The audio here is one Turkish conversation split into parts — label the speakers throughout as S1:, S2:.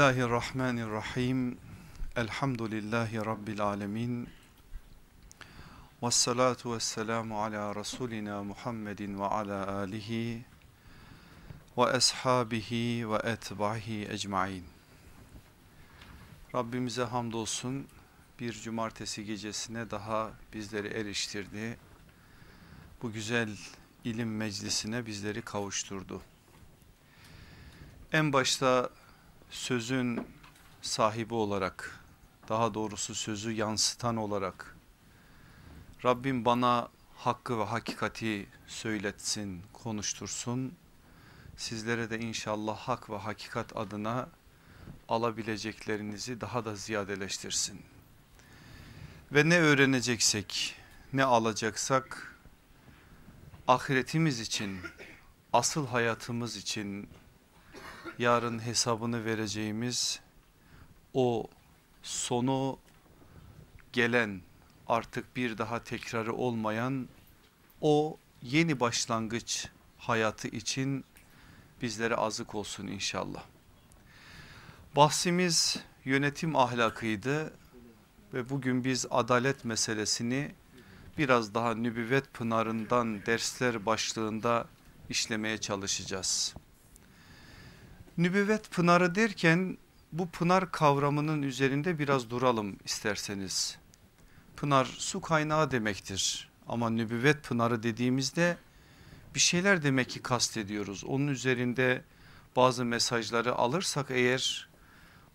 S1: Bismillahirrahmanirrahim. Elhamdülillahi Rabbil alemin. Ve salatu ve selamu ala Resulina Muhammedin ve ala alihi ve ashabihi ve etbahi ecmain. Rabbimize hamdolsun bir cumartesi gecesine daha bizleri eriştirdi. Bu güzel ilim meclisine bizleri kavuşturdu. En başta sözün sahibi olarak daha doğrusu sözü yansıtan olarak Rabbim bana hakkı ve hakikati söyletsin, konuştursun. Sizlere de inşallah hak ve hakikat adına alabileceklerinizi daha da ziyadeleştirsin. Ve ne öğreneceksek, ne alacaksak ahiretimiz için, asıl hayatımız için yarın hesabını vereceğimiz o sonu gelen artık bir daha tekrarı olmayan o yeni başlangıç hayatı için bizlere azık olsun inşallah. Bahsimiz yönetim ahlakıydı ve bugün biz adalet meselesini biraz daha nübüvvet pınarından dersler başlığında işlemeye çalışacağız. Nübüvvet pınarı derken bu pınar kavramının üzerinde biraz duralım isterseniz. Pınar su kaynağı demektir ama nübüvvet pınarı dediğimizde bir şeyler demek ki kastediyoruz. Onun üzerinde bazı mesajları alırsak eğer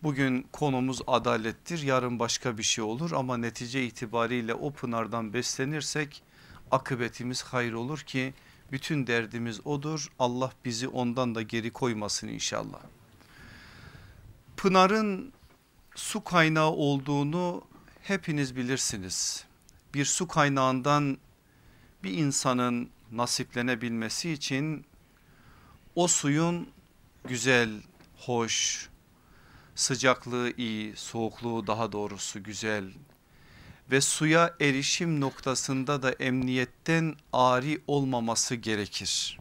S1: bugün konumuz adalettir yarın başka bir şey olur ama netice itibariyle o pınardan beslenirsek akıbetimiz hayır olur ki bütün derdimiz odur. Allah bizi ondan da geri koymasın inşallah. Pınarın su kaynağı olduğunu hepiniz bilirsiniz. Bir su kaynağından bir insanın nasiplenebilmesi için o suyun güzel, hoş, sıcaklığı iyi, soğukluğu daha doğrusu güzel, ve suya erişim noktasında da emniyetten ari olmaması gerekir.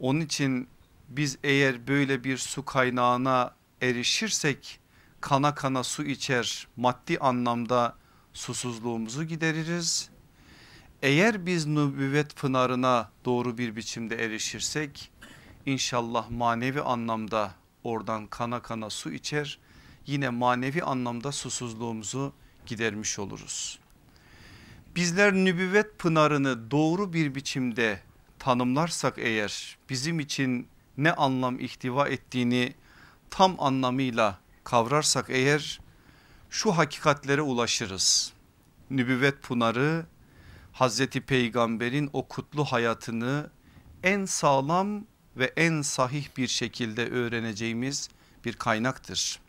S1: Onun için biz eğer böyle bir su kaynağına erişirsek kana kana su içer maddi anlamda susuzluğumuzu gideririz. Eğer biz nübüvvet pınarına doğru bir biçimde erişirsek inşallah manevi anlamda oradan kana kana su içer yine manevi anlamda susuzluğumuzu gidermiş oluruz. Bizler nübüvvet pınarını doğru bir biçimde tanımlarsak eğer bizim için ne anlam ihtiva ettiğini tam anlamıyla kavrarsak eğer şu hakikatlere ulaşırız. Nübüvvet pınarı Hazreti Peygamber'in o kutlu hayatını en sağlam ve en sahih bir şekilde öğreneceğimiz bir kaynaktır.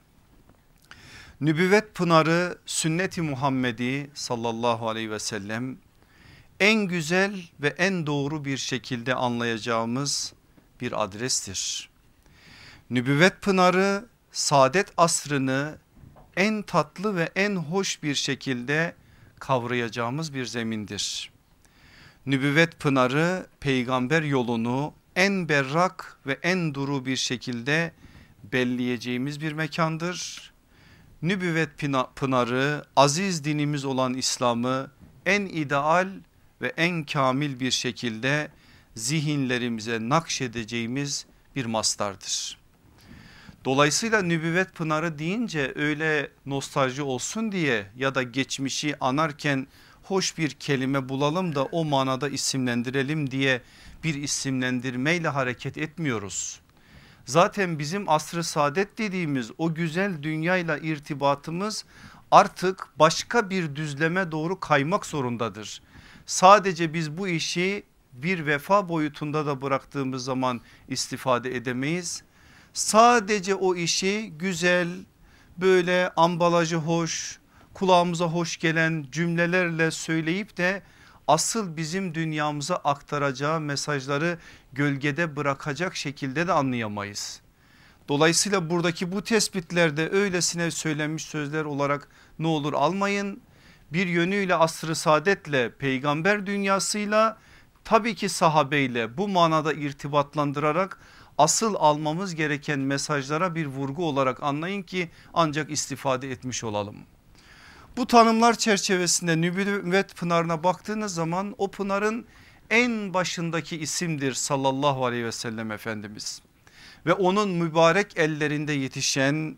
S1: Nübüvvet pınarı sünneti Muhammedi sallallahu aleyhi ve sellem en güzel ve en doğru bir şekilde anlayacağımız bir adrestir. Nübüvvet pınarı saadet asrını en tatlı ve en hoş bir şekilde kavrayacağımız bir zemindir. Nübüvvet pınarı peygamber yolunu en berrak ve en duru bir şekilde belleyeceğimiz bir mekandır nübüvvet pınarı aziz dinimiz olan İslam'ı en ideal ve en kamil bir şekilde zihinlerimize nakşedeceğimiz bir mastardır. Dolayısıyla nübüvvet pınarı deyince öyle nostalji olsun diye ya da geçmişi anarken hoş bir kelime bulalım da o manada isimlendirelim diye bir isimlendirmeyle hareket etmiyoruz. Zaten bizim asrı saadet dediğimiz o güzel dünyayla irtibatımız artık başka bir düzleme doğru kaymak zorundadır. Sadece biz bu işi bir vefa boyutunda da bıraktığımız zaman istifade edemeyiz. Sadece o işi güzel böyle ambalajı hoş kulağımıza hoş gelen cümlelerle söyleyip de asıl bizim dünyamıza aktaracağı mesajları gölgede bırakacak şekilde de anlayamayız. Dolayısıyla buradaki bu tespitlerde öylesine söylenmiş sözler olarak ne olur almayın. Bir yönüyle asrı saadetle peygamber dünyasıyla tabii ki sahabeyle bu manada irtibatlandırarak asıl almamız gereken mesajlara bir vurgu olarak anlayın ki ancak istifade etmiş olalım. Bu tanımlar çerçevesinde nübüvvet pınarına baktığınız zaman o pınarın en başındaki isimdir sallallahu aleyhi ve sellem Efendimiz. Ve onun mübarek ellerinde yetişen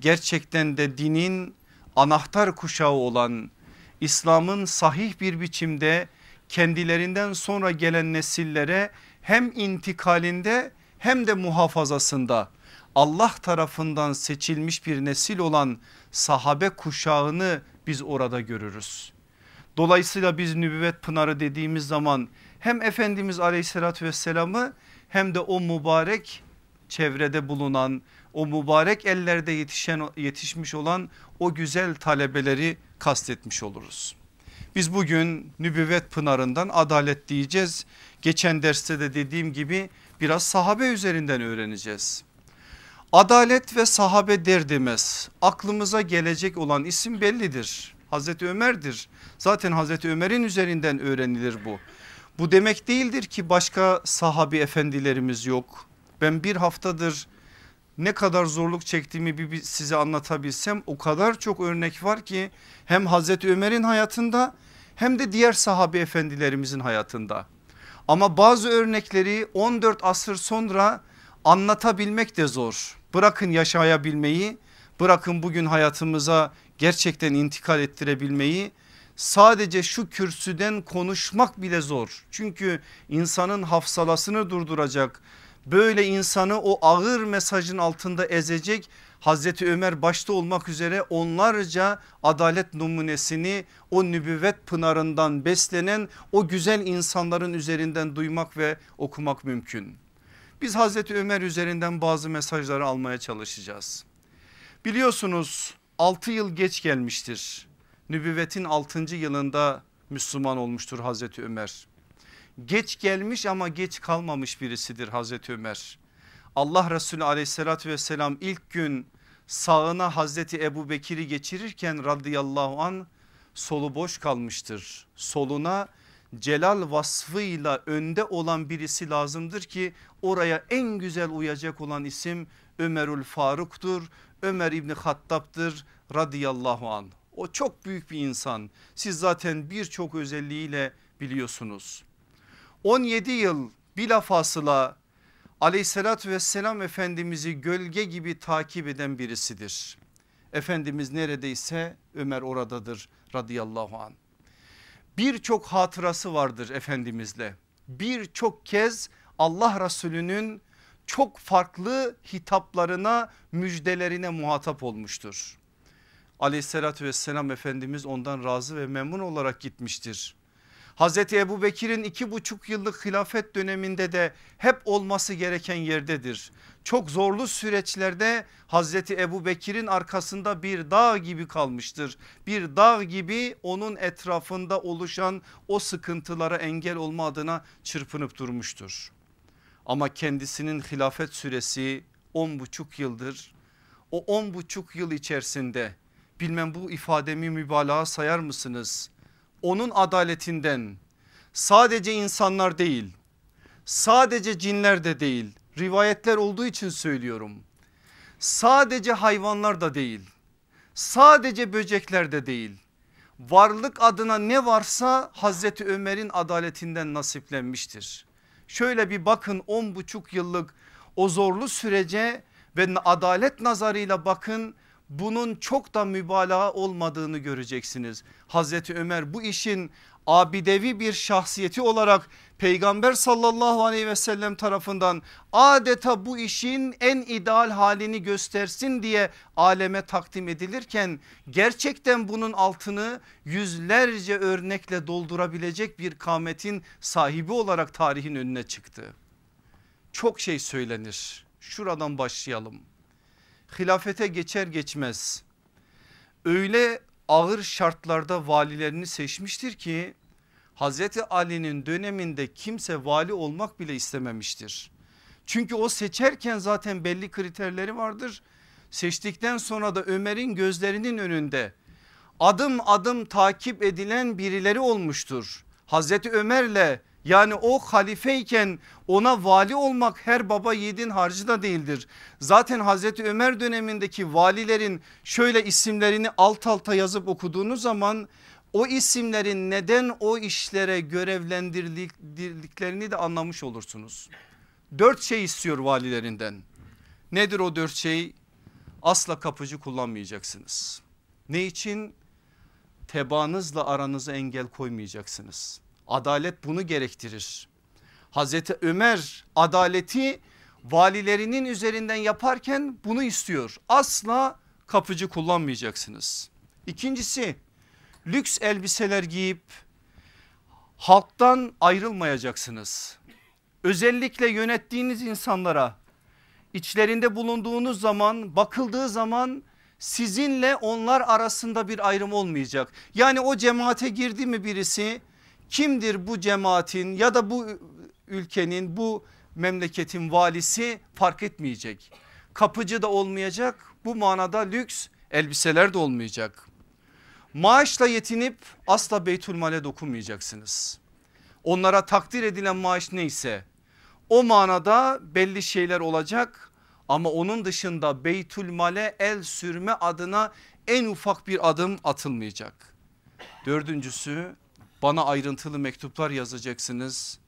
S1: gerçekten de dinin anahtar kuşağı olan İslam'ın sahih bir biçimde kendilerinden sonra gelen nesillere hem intikalinde hem de muhafazasında Allah tarafından seçilmiş bir nesil olan sahabe kuşağını biz orada görürüz. Dolayısıyla biz nübüvvet pınarı dediğimiz zaman hem Efendimiz aleyhissalatü vesselamı hem de o mübarek çevrede bulunan o mübarek ellerde yetişen yetişmiş olan o güzel talebeleri kastetmiş oluruz. Biz bugün nübüvvet pınarından adalet diyeceğiz. Geçen derste de dediğim gibi biraz sahabe üzerinden öğreneceğiz. Adalet ve sahabe der demez aklımıza gelecek olan isim bellidir. Hazreti Ömer'dir. Zaten Hazreti Ömer'in üzerinden öğrenilir bu. Bu demek değildir ki başka sahabi efendilerimiz yok. Ben bir haftadır ne kadar zorluk çektiğimi bir size anlatabilsem o kadar çok örnek var ki hem Hazreti Ömer'in hayatında hem de diğer sahabi efendilerimizin hayatında. Ama bazı örnekleri 14 asır sonra anlatabilmek de zor. Bırakın yaşayabilmeyi bırakın bugün hayatımıza gerçekten intikal ettirebilmeyi sadece şu kürsüden konuşmak bile zor. Çünkü insanın hafsalasını durduracak böyle insanı o ağır mesajın altında ezecek Hazreti Ömer başta olmak üzere onlarca adalet numunesini o nübüvvet pınarından beslenen o güzel insanların üzerinden duymak ve okumak mümkün. Biz Hazreti Ömer üzerinden bazı mesajları almaya çalışacağız. Biliyorsunuz 6 yıl geç gelmiştir. Nübüvvetin 6. yılında Müslüman olmuştur Hazreti Ömer. Geç gelmiş ama geç kalmamış birisidir Hazreti Ömer. Allah Resulü aleyhissalatü vesselam ilk gün sağına Hazreti Ebu Bekir'i geçirirken radıyallahu an solu boş kalmıştır. Soluna celal vasfıyla önde olan birisi lazımdır ki oraya en güzel uyacak olan isim Ömerül Faruk'tur. Ömer İbni Hattab'dır radıyallahu an. O çok büyük bir insan. Siz zaten birçok özelliğiyle biliyorsunuz. 17 yıl bilafasıla aleyhissalatü vesselam Efendimiz'i gölge gibi takip eden birisidir. Efendimiz neredeyse Ömer oradadır radıyallahu an. Birçok hatırası vardır Efendimizle. Birçok kez Allah Resulü'nün çok farklı hitaplarına müjdelerine muhatap olmuştur. Aleyhissalatü vesselam Efendimiz ondan razı ve memnun olarak gitmiştir. Hazreti Ebu Bekir'in iki buçuk yıllık hilafet döneminde de hep olması gereken yerdedir. Çok zorlu süreçlerde Hazreti Ebu Bekir'in arkasında bir dağ gibi kalmıştır. Bir dağ gibi onun etrafında oluşan o sıkıntılara engel olma adına çırpınıp durmuştur. Ama kendisinin hilafet süresi on buçuk yıldır. O on buçuk yıl içerisinde bilmem bu ifademi mübalağa sayar mısınız? Onun adaletinden sadece insanlar değil sadece cinler de değil rivayetler olduğu için söylüyorum. Sadece hayvanlar da değil sadece böcekler de değil varlık adına ne varsa Hazreti Ömer'in adaletinden nasiplenmiştir. Şöyle bir bakın on buçuk yıllık o zorlu sürece ve adalet nazarıyla bakın bunun çok da mübalağa olmadığını göreceksiniz. Hazreti Ömer bu işin abidevi bir şahsiyeti olarak peygamber sallallahu aleyhi ve sellem tarafından adeta bu işin en ideal halini göstersin diye aleme takdim edilirken gerçekten bunun altını yüzlerce örnekle doldurabilecek bir kametin sahibi olarak tarihin önüne çıktı. Çok şey söylenir şuradan başlayalım hilafete geçer geçmez öyle ağır şartlarda valilerini seçmiştir ki Hazreti Ali'nin döneminde kimse vali olmak bile istememiştir. Çünkü o seçerken zaten belli kriterleri vardır. Seçtikten sonra da Ömer'in gözlerinin önünde adım adım takip edilen birileri olmuştur. Hazreti Ömer'le Yani o halifeyken ona vali olmak her baba yiğidin harcı da değildir. Zaten Hazreti Ömer dönemindeki valilerin şöyle isimlerini alt alta yazıp okuduğunuz zaman o isimlerin neden o işlere görevlendirdiklerini de anlamış olursunuz. Dört şey istiyor valilerinden. Nedir o dört şey? Asla kapıcı kullanmayacaksınız. Ne için? Tebaanızla aranıza engel koymayacaksınız. Adalet bunu gerektirir. Hazreti Ömer adaleti valilerinin üzerinden yaparken bunu istiyor. Asla kapıcı kullanmayacaksınız. İkincisi lüks elbiseler giyip halktan ayrılmayacaksınız. Özellikle yönettiğiniz insanlara içlerinde bulunduğunuz zaman bakıldığı zaman sizinle onlar arasında bir ayrım olmayacak. Yani o cemaate girdi mi birisi kimdir bu cemaatin ya da bu ülkenin bu memleketin valisi fark etmeyecek. Kapıcı da olmayacak bu manada lüks elbiseler de olmayacak. Maaşla yetinip asla Beytülmal'e dokunmayacaksınız. Onlara takdir edilen maaş neyse o manada belli şeyler olacak ama onun dışında Beytülmal'e el sürme adına en ufak bir adım atılmayacak. Dördüncüsü bana ayrıntılı mektuplar yazacaksınız.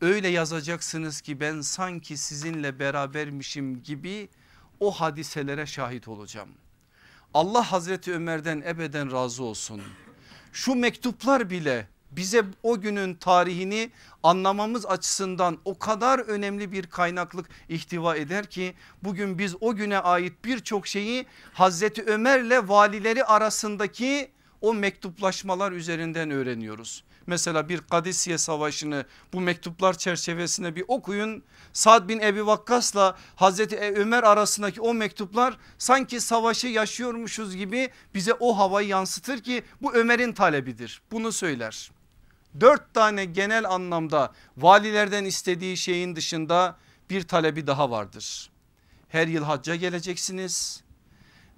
S1: Öyle yazacaksınız ki ben sanki sizinle berabermişim gibi o hadiselere şahit olacağım. Allah Hazreti Ömer'den ebeden razı olsun. Şu mektuplar bile bize o günün tarihini anlamamız açısından o kadar önemli bir kaynaklık ihtiva eder ki bugün biz o güne ait birçok şeyi Hazreti Ömer'le valileri arasındaki o mektuplaşmalar üzerinden öğreniyoruz. Mesela bir Kadisiye savaşını bu mektuplar çerçevesinde bir okuyun. Sad bin Ebi Vakkas'la Hazreti Ömer arasındaki o mektuplar sanki savaşı yaşıyormuşuz gibi bize o havayı yansıtır ki bu Ömer'in talebidir. Bunu söyler. Dört tane genel anlamda valilerden istediği şeyin dışında bir talebi daha vardır. Her yıl hacca geleceksiniz.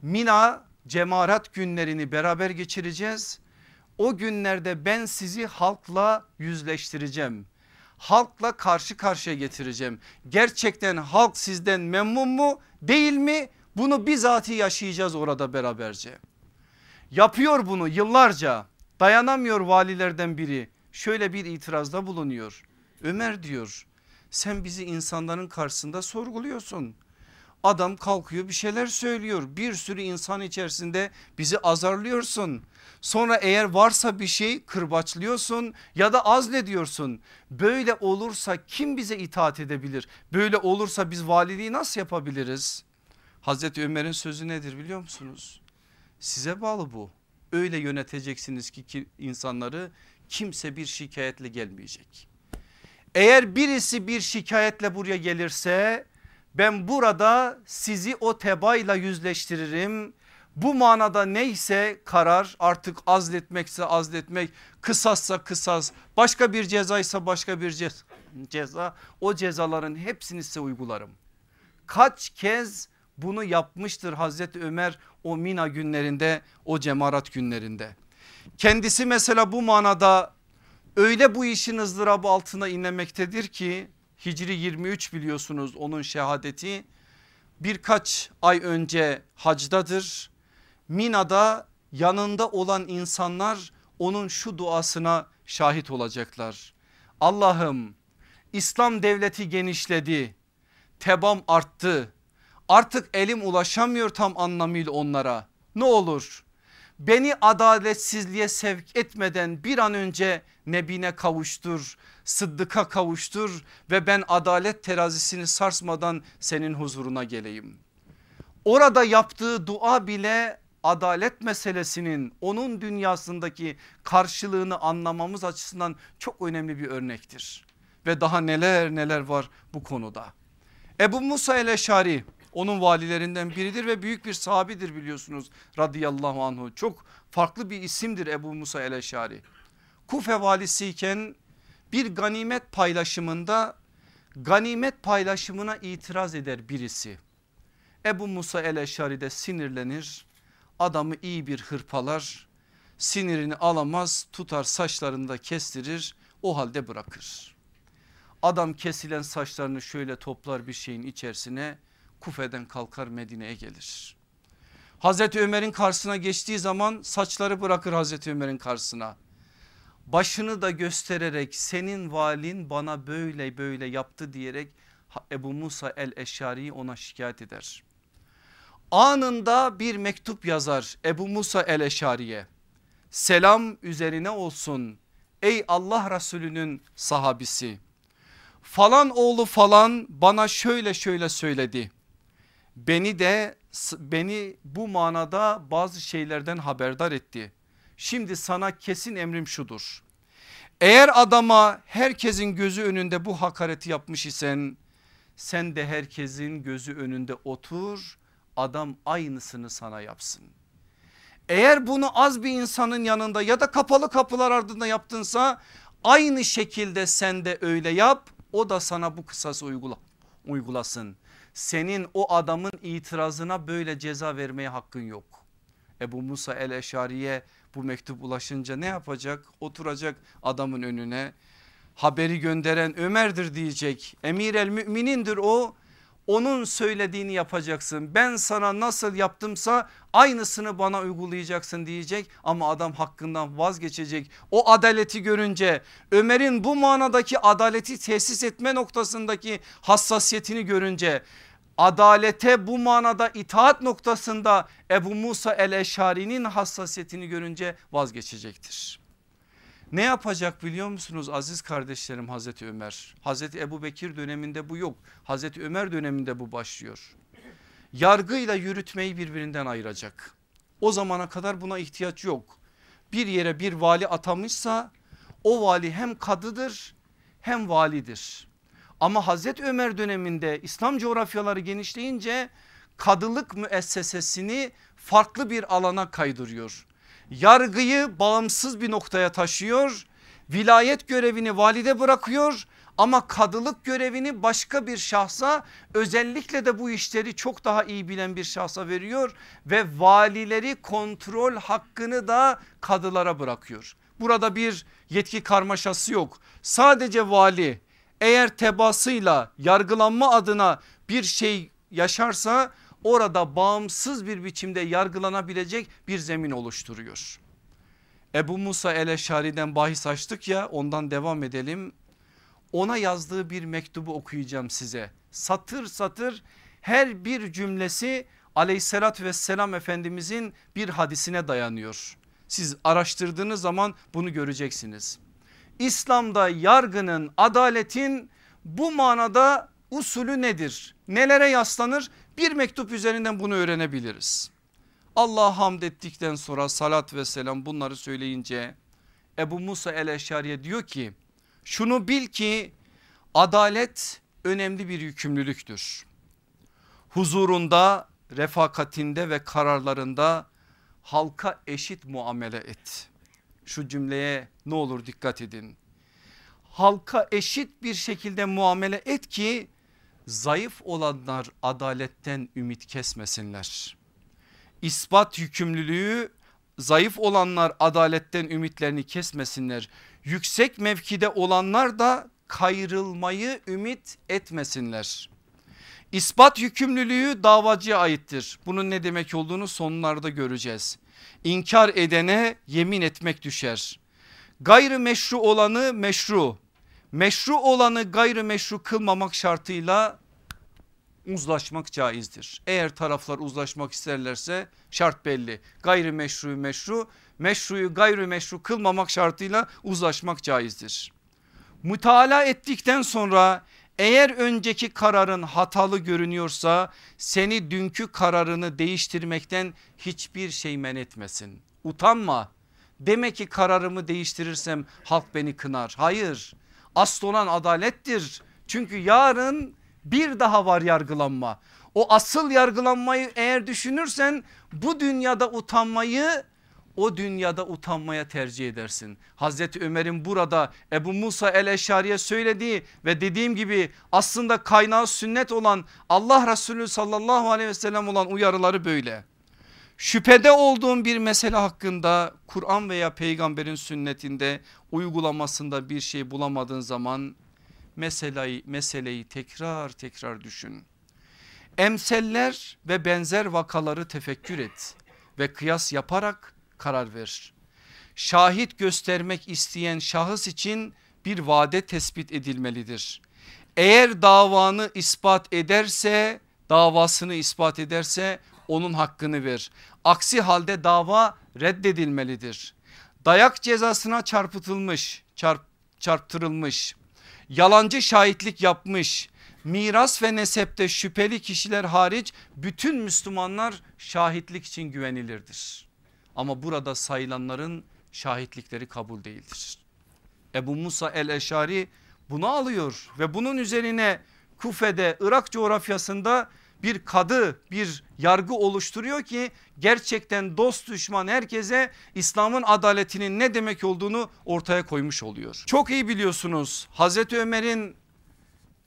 S1: Mina cemarat günlerini beraber geçireceğiz. O günlerde ben sizi halkla yüzleştireceğim. Halkla karşı karşıya getireceğim. Gerçekten halk sizden memnun mu değil mi? Bunu bizatihi yaşayacağız orada beraberce. Yapıyor bunu yıllarca dayanamıyor valilerden biri şöyle bir itirazda bulunuyor. Ömer diyor sen bizi insanların karşısında sorguluyorsun. Adam kalkıyor bir şeyler söylüyor. Bir sürü insan içerisinde bizi azarlıyorsun. Sonra eğer varsa bir şey kırbaçlıyorsun ya da azlediyorsun. Böyle olursa kim bize itaat edebilir? Böyle olursa biz valiliği nasıl yapabiliriz? Hazreti Ömer'in sözü nedir biliyor musunuz? Size bağlı bu. Öyle yöneteceksiniz ki insanları kimse bir şikayetle gelmeyecek. Eğer birisi bir şikayetle buraya gelirse ben burada sizi o tebayla yüzleştiririm. Bu manada neyse karar artık azletmekse azletmek kısassa kısas başka bir cezaysa başka bir ceza o cezaların hepsini size uygularım. Kaç kez bunu yapmıştır Hazreti Ömer o Mina günlerinde o cemarat günlerinde. Kendisi mesela bu manada öyle bu işin ızdırabı altına inlemektedir ki Hicri 23 biliyorsunuz onun şehadeti birkaç ay önce hacdadır. Mina'da yanında olan insanlar onun şu duasına şahit olacaklar. Allah'ım İslam devleti genişledi, tebam arttı. Artık elim ulaşamıyor tam anlamıyla onlara. Ne olur beni adaletsizliğe sevk etmeden bir an önce nebine kavuştur, sıddıka kavuştur ve ben adalet terazisini sarsmadan senin huzuruna geleyim. Orada yaptığı dua bile adalet meselesinin onun dünyasındaki karşılığını anlamamız açısından çok önemli bir örnektir. Ve daha neler neler var bu konuda. Ebu Musa el-Eşari onun valilerinden biridir ve büyük bir sahabidir biliyorsunuz radıyallahu anhu. Çok farklı bir isimdir Ebu Musa el-Eşari. Kufe valisiyken bir ganimet paylaşımında ganimet paylaşımına itiraz eder birisi. Ebu Musa el-Eşari de sinirlenir adamı iyi bir hırpalar sinirini alamaz tutar saçlarında kestirir o halde bırakır. Adam kesilen saçlarını şöyle toplar bir şeyin içerisine Kufe'den kalkar Medine'ye gelir. Hazreti Ömer'in karşısına geçtiği zaman saçları bırakır Hazreti Ömer'in karşısına. Başını da göstererek senin valin bana böyle böyle yaptı diyerek Ebu Musa el Eşari'yi ona şikayet eder. Anında bir mektup yazar Ebu Musa el Eşari'ye. Selam üzerine olsun ey Allah Resulü'nün sahabisi. Falan oğlu falan bana şöyle şöyle söyledi. Beni de beni bu manada bazı şeylerden haberdar etti. Şimdi sana kesin emrim şudur. Eğer adama herkesin gözü önünde bu hakareti yapmış isen sen de herkesin gözü önünde otur adam aynısını sana yapsın. Eğer bunu az bir insanın yanında ya da kapalı kapılar ardında yaptınsa aynı şekilde sen de öyle yap o da sana bu kısası uygula, uygulasın. Senin o adamın itirazına böyle ceza vermeye hakkın yok. Ebu Musa el Eşari'ye bu mektup ulaşınca ne yapacak? Oturacak adamın önüne haberi gönderen Ömer'dir diyecek. Emir el müminindir o onun söylediğini yapacaksın. Ben sana nasıl yaptımsa aynısını bana uygulayacaksın diyecek ama adam hakkından vazgeçecek. O adaleti görünce Ömer'in bu manadaki adaleti tesis etme noktasındaki hassasiyetini görünce adalete bu manada itaat noktasında Ebu Musa el Eşari'nin hassasiyetini görünce vazgeçecektir. Ne yapacak biliyor musunuz aziz kardeşlerim Hazreti Ömer? Hazreti Ebu Bekir döneminde bu yok. Hazreti Ömer döneminde bu başlıyor. Yargıyla yürütmeyi birbirinden ayıracak. O zamana kadar buna ihtiyaç yok. Bir yere bir vali atamışsa o vali hem kadıdır hem validir. Ama Hazreti Ömer döneminde İslam coğrafyaları genişleyince kadılık müessesesini farklı bir alana kaydırıyor yargıyı bağımsız bir noktaya taşıyor. Vilayet görevini valide bırakıyor ama kadılık görevini başka bir şahsa özellikle de bu işleri çok daha iyi bilen bir şahsa veriyor ve valileri kontrol hakkını da kadılara bırakıyor. Burada bir yetki karmaşası yok. Sadece vali eğer tebasıyla yargılanma adına bir şey yaşarsa orada bağımsız bir biçimde yargılanabilecek bir zemin oluşturuyor. Ebu Musa el-Eşari'den bahis açtık ya ondan devam edelim. Ona yazdığı bir mektubu okuyacağım size. Satır satır her bir cümlesi aleyhissalatü vesselam efendimizin bir hadisine dayanıyor. Siz araştırdığınız zaman bunu göreceksiniz. İslam'da yargının adaletin bu manada usulü nedir? Nelere yaslanır? Bir mektup üzerinden bunu öğrenebiliriz. Allah hamd ettikten sonra salat ve selam bunları söyleyince Ebu Musa el-Eşariye diyor ki şunu bil ki adalet önemli bir yükümlülüktür. Huzurunda, refakatinde ve kararlarında halka eşit muamele et. Şu cümleye ne olur dikkat edin. Halka eşit bir şekilde muamele et ki zayıf olanlar adaletten ümit kesmesinler. İspat yükümlülüğü zayıf olanlar adaletten ümitlerini kesmesinler. Yüksek mevkide olanlar da kayrılmayı ümit etmesinler. İspat yükümlülüğü davacıya aittir. Bunun ne demek olduğunu sonlarda göreceğiz. İnkar edene yemin etmek düşer. Gayrı meşru olanı meşru, meşru olanı gayrimeşru kılmamak şartıyla uzlaşmak caizdir. Eğer taraflar uzlaşmak isterlerse şart belli. Gayrimeşru meşru, meşruyu gayrimeşru kılmamak şartıyla uzlaşmak caizdir. Mütalaa ettikten sonra eğer önceki kararın hatalı görünüyorsa seni dünkü kararını değiştirmekten hiçbir şey men etmesin. Utanma. Demek ki kararımı değiştirirsem halk beni kınar. Hayır asıl olan adalettir. Çünkü yarın bir daha var yargılanma. O asıl yargılanmayı eğer düşünürsen bu dünyada utanmayı o dünyada utanmaya tercih edersin. Hazreti Ömer'in burada Ebu Musa el Eşari'ye söylediği ve dediğim gibi aslında kaynağı sünnet olan Allah Resulü sallallahu aleyhi ve sellem olan uyarıları böyle. Şüphede olduğum bir mesele hakkında Kur'an veya peygamberin sünnetinde uygulamasında bir şey bulamadığın zaman meseleyi, meseleyi tekrar tekrar düşün. Emseller ve benzer vakaları tefekkür et ve kıyas yaparak karar ver. Şahit göstermek isteyen şahıs için bir vade tespit edilmelidir. Eğer davanı ispat ederse davasını ispat ederse onun hakkını ver. Aksi halde dava reddedilmelidir. Dayak cezasına çarpıtılmış, çarp, çarptırılmış, yalancı şahitlik yapmış, miras ve nesepte şüpheli kişiler hariç bütün Müslümanlar şahitlik için güvenilirdir. Ama burada sayılanların şahitlikleri kabul değildir. Ebu Musa el-Eşari bunu alıyor ve bunun üzerine Kufe'de Irak coğrafyasında bir kadı bir yargı oluşturuyor ki gerçekten dost düşman herkese İslam'ın adaletinin ne demek olduğunu ortaya koymuş oluyor. Çok iyi biliyorsunuz Hazreti Ömer'in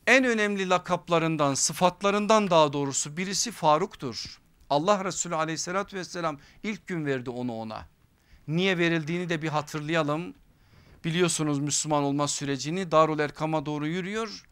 S1: en önemli lakaplarından sıfatlarından daha doğrusu birisi Faruk'tur. Allah Resulü aleyhissalatü vesselam ilk gün verdi onu ona. Niye verildiğini de bir hatırlayalım. Biliyorsunuz Müslüman olma sürecini Darul Erkam'a doğru yürüyor.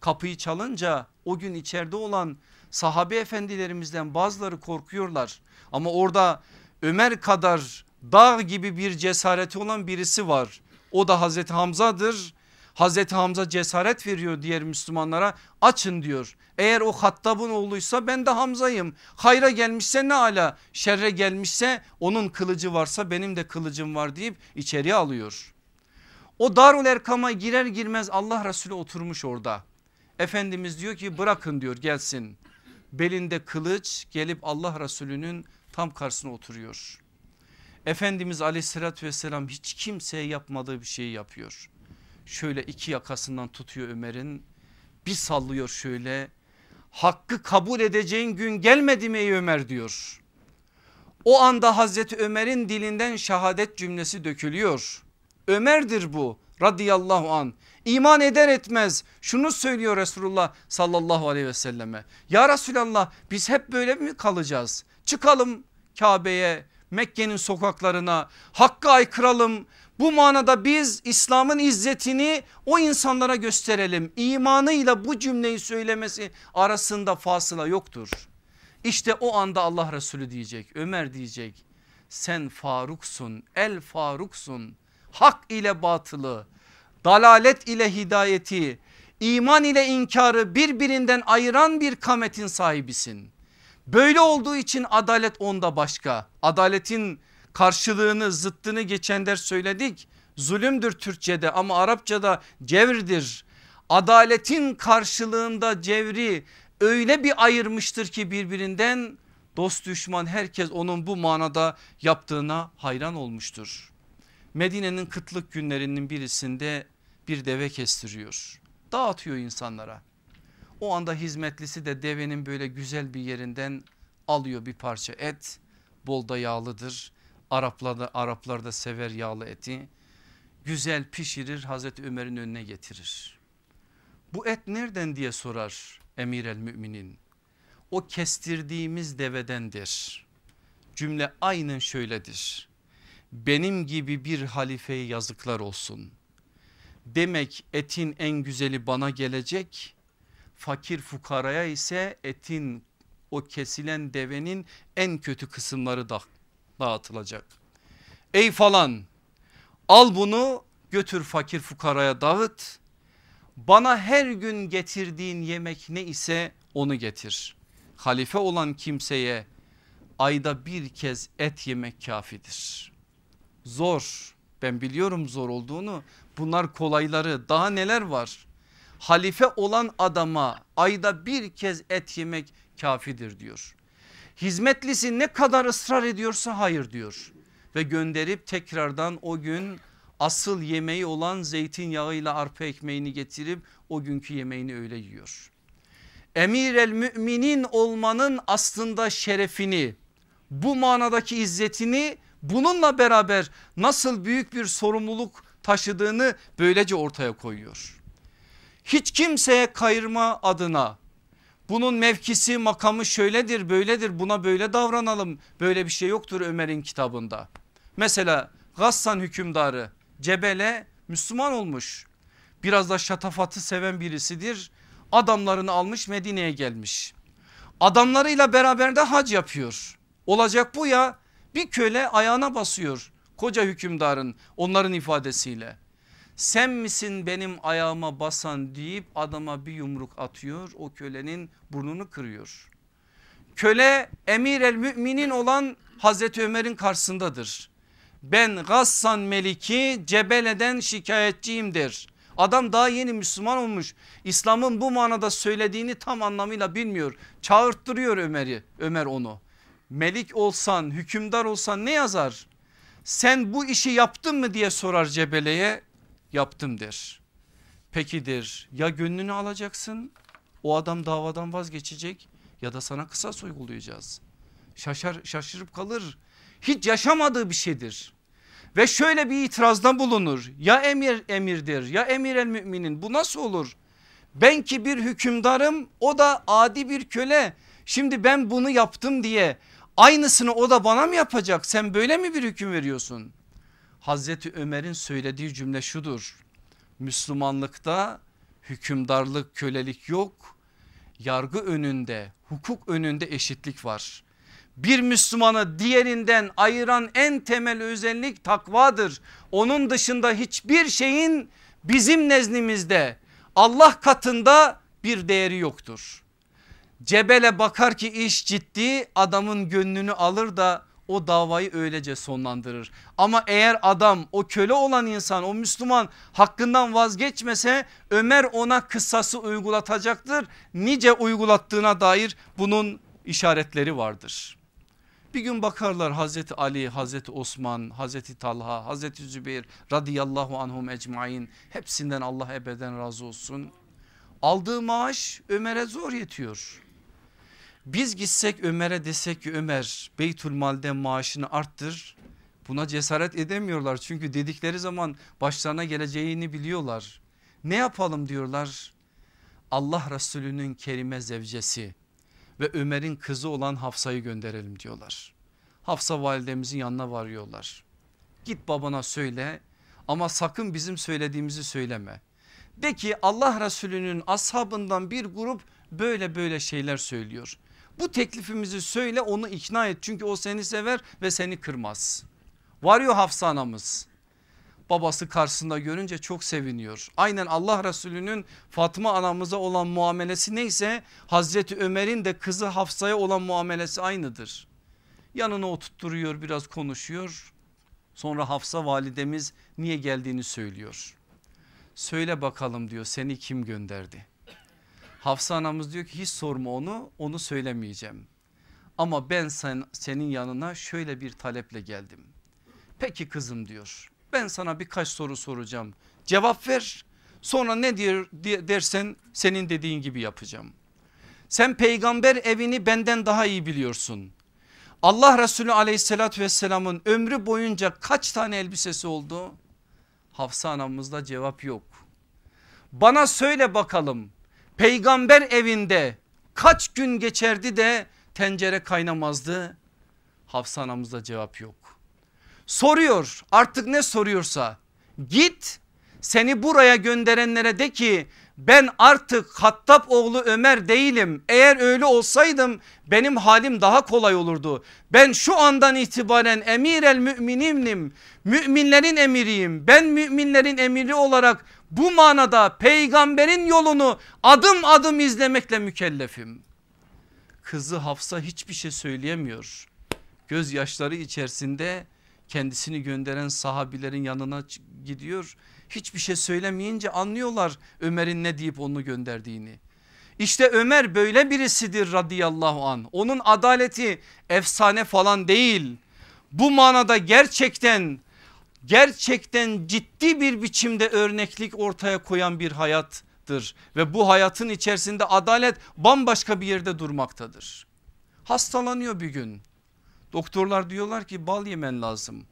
S1: Kapıyı çalınca o gün içeride olan sahabe efendilerimizden bazıları korkuyorlar. Ama orada Ömer kadar dağ gibi bir cesareti olan birisi var. O da Hazreti Hamza'dır. Hazreti Hamza cesaret veriyor diğer Müslümanlara açın diyor. Eğer o Hattab'ın oğluysa ben de Hamza'yım. Hayra gelmişse ne ala şerre gelmişse onun kılıcı varsa benim de kılıcım var deyip içeriye alıyor. O Darul Erkam'a girer girmez Allah Resulü oturmuş orada. Efendimiz diyor ki bırakın diyor gelsin. Belinde kılıç gelip Allah Resulü'nün tam karşısına oturuyor. Efendimiz aleyhissalatü vesselam hiç kimseye yapmadığı bir şeyi yapıyor. Şöyle iki yakasından tutuyor Ömer'in bir sallıyor şöyle. Hakkı kabul edeceğin gün gelmedi mi ey Ömer diyor. O anda Hazreti Ömer'in dilinden şehadet cümlesi dökülüyor. Ömer'dir bu radıyallahu an. İman eder etmez şunu söylüyor Resulullah sallallahu aleyhi ve selleme. Ya Resulallah biz hep böyle mi kalacağız? Çıkalım Kabe'ye Mekke'nin sokaklarına hakkı aykıralım. Bu manada biz İslam'ın izzetini o insanlara gösterelim. İmanıyla bu cümleyi söylemesi arasında fasıla yoktur. İşte o anda Allah Resulü diyecek Ömer diyecek sen Faruksun el Faruksun hak ile batılı dalalet ile hidayeti iman ile inkarı birbirinden ayıran bir kametin sahibisin. Böyle olduğu için adalet onda başka. Adaletin karşılığını zıttını geçen ders söyledik. Zulümdür Türkçe'de ama Arapçada cevrdir. Adaletin karşılığında cevri öyle bir ayırmıştır ki birbirinden dost düşman herkes onun bu manada yaptığına hayran olmuştur. Medine'nin kıtlık günlerinin birisinde bir deve kestiriyor. Dağıtıyor insanlara. O anda hizmetlisi de devenin böyle güzel bir yerinden alıyor bir parça et. Bol da yağlıdır. Araplar da, Araplar da sever yağlı eti. Güzel pişirir Hazreti Ömer'in önüne getirir. Bu et nereden diye sorar emir el müminin. O kestirdiğimiz devedendir. Cümle aynen şöyledir. Benim gibi bir halifeye yazıklar olsun. Demek etin en güzeli bana gelecek. Fakir fukaraya ise etin o kesilen devenin en kötü kısımları da dağıtılacak. Ey falan al bunu götür fakir fukaraya dağıt. Bana her gün getirdiğin yemek ne ise onu getir. Halife olan kimseye ayda bir kez et yemek kafidir. Zor ben biliyorum zor olduğunu bunlar kolayları daha neler var. Halife olan adama ayda bir kez et yemek kafidir diyor. Hizmetlisi ne kadar ısrar ediyorsa hayır diyor. Ve gönderip tekrardan o gün asıl yemeği olan zeytinyağıyla arpa ekmeğini getirip o günkü yemeğini öyle yiyor. Emir el müminin olmanın aslında şerefini bu manadaki izzetini bununla beraber nasıl büyük bir sorumluluk taşıdığını böylece ortaya koyuyor. Hiç kimseye kayırma adına Bunun mevkisi makamı şöyledir böyledir buna böyle davranalım. Böyle bir şey yoktur Ömer'in kitabında. Mesela Gassan hükümdarı Cebele Müslüman olmuş. Biraz da şatafatı seven birisidir. Adamlarını almış Medine'ye gelmiş. Adamlarıyla beraber de hac yapıyor. Olacak bu ya bir köle ayağına basıyor koca hükümdarın onların ifadesiyle. Sen misin benim ayağıma basan deyip adama bir yumruk atıyor o kölenin burnunu kırıyor. Köle emir el müminin olan Hazreti Ömer'in karşısındadır. Ben Gassan Meliki Cebele'den şikayetçiyimdir. Adam daha yeni Müslüman olmuş. İslam'ın bu manada söylediğini tam anlamıyla bilmiyor. Çağırttırıyor Ömer'i Ömer onu. Melik olsan hükümdar olsan ne yazar? Sen bu işi yaptın mı diye sorar Cebele'ye. Yaptım der. Pekidir ya gönlünü alacaksın o adam davadan vazgeçecek ya da sana kısas uygulayacağız. Şaşar, şaşırıp kalır. Hiç yaşamadığı bir şeydir. Ve şöyle bir itirazda bulunur. Ya emir emirdir ya emir el müminin bu nasıl olur? Ben ki bir hükümdarım o da adi bir köle. Şimdi ben bunu yaptım diye aynısını o da bana mı yapacak? Sen böyle mi bir hüküm veriyorsun? Hazreti Ömer'in söylediği cümle şudur. Müslümanlıkta hükümdarlık kölelik yok. Yargı önünde hukuk önünde eşitlik var bir Müslümanı diğerinden ayıran en temel özellik takvadır. Onun dışında hiçbir şeyin bizim nezdimizde Allah katında bir değeri yoktur. Cebele bakar ki iş ciddi adamın gönlünü alır da o davayı öylece sonlandırır. Ama eğer adam o köle olan insan o Müslüman hakkından vazgeçmese Ömer ona kıssası uygulatacaktır. Nice uygulattığına dair bunun işaretleri vardır. Bir gün bakarlar Hazreti Ali, Hazreti Osman, Hazreti Talha, Hazreti Zübeyir radıyallahu anhum ecmain hepsinden Allah ebeden razı olsun. Aldığı maaş Ömer'e zor yetiyor. Biz gitsek Ömer'e desek ki Ömer Beytül Mal'de maaşını arttır. Buna cesaret edemiyorlar çünkü dedikleri zaman başlarına geleceğini biliyorlar. Ne yapalım diyorlar. Allah Resulü'nün kerime zevcesi ve Ömer'in kızı olan Hafsa'yı gönderelim diyorlar. Hafsa validemizin yanına varıyorlar. Git babana söyle ama sakın bizim söylediğimizi söyleme. De ki Allah Resulü'nün ashabından bir grup böyle böyle şeyler söylüyor. Bu teklifimizi söyle onu ikna et çünkü o seni sever ve seni kırmaz. Varıyor Hafsa anamız babası karşısında görünce çok seviniyor. Aynen Allah Resulü'nün Fatma anamıza olan muamelesi neyse Hazreti Ömer'in de kızı Hafsa'ya olan muamelesi aynıdır. Yanına oturtturuyor biraz konuşuyor. Sonra Hafsa validemiz niye geldiğini söylüyor. Söyle bakalım diyor seni kim gönderdi? Hafsa anamız diyor ki hiç sorma onu onu söylemeyeceğim. Ama ben sen, senin yanına şöyle bir taleple geldim. Peki kızım diyor ben sana birkaç soru soracağım. Cevap ver. Sonra ne diyor dersen senin dediğin gibi yapacağım. Sen peygamber evini benden daha iyi biliyorsun. Allah Resulü aleyhissalatü vesselamın ömrü boyunca kaç tane elbisesi oldu? Hafsa anamızda cevap yok. Bana söyle bakalım peygamber evinde kaç gün geçerdi de tencere kaynamazdı? Hafsa anamızda cevap yok soruyor artık ne soruyorsa git seni buraya gönderenlere de ki ben artık Hattab oğlu Ömer değilim. Eğer öyle olsaydım benim halim daha kolay olurdu. Ben şu andan itibaren emir el müminim. Müminlerin emiriyim. Ben müminlerin emiri olarak bu manada peygamberin yolunu adım adım izlemekle mükellefim. Kızı Hafsa hiçbir şey söyleyemiyor. Gözyaşları içerisinde kendisini gönderen sahabilerin yanına gidiyor. Hiçbir şey söylemeyince anlıyorlar Ömer'in ne deyip onu gönderdiğini. İşte Ömer böyle birisidir radıyallahu an. Onun adaleti efsane falan değil. Bu manada gerçekten gerçekten ciddi bir biçimde örneklik ortaya koyan bir hayattır. Ve bu hayatın içerisinde adalet bambaşka bir yerde durmaktadır. Hastalanıyor bir gün Doktorlar diyorlar ki bal yemen lazım.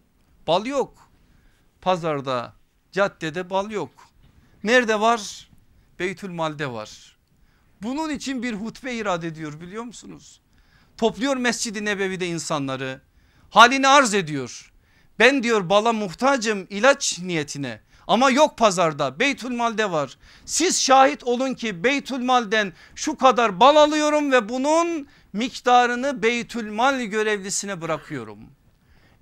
S1: Bal yok. Pazarda, caddede bal yok. Nerede var? Beytül Mal'de var. Bunun için bir hutbe irade ediyor biliyor musunuz? Topluyor Mescid-i Nebevi'de insanları halini arz ediyor. Ben diyor bala muhtacım ilaç niyetine ama yok pazarda Beytülmal'de var. Siz şahit olun ki Beytülmal'den şu kadar bal alıyorum ve bunun miktarını Beytülmal görevlisine bırakıyorum.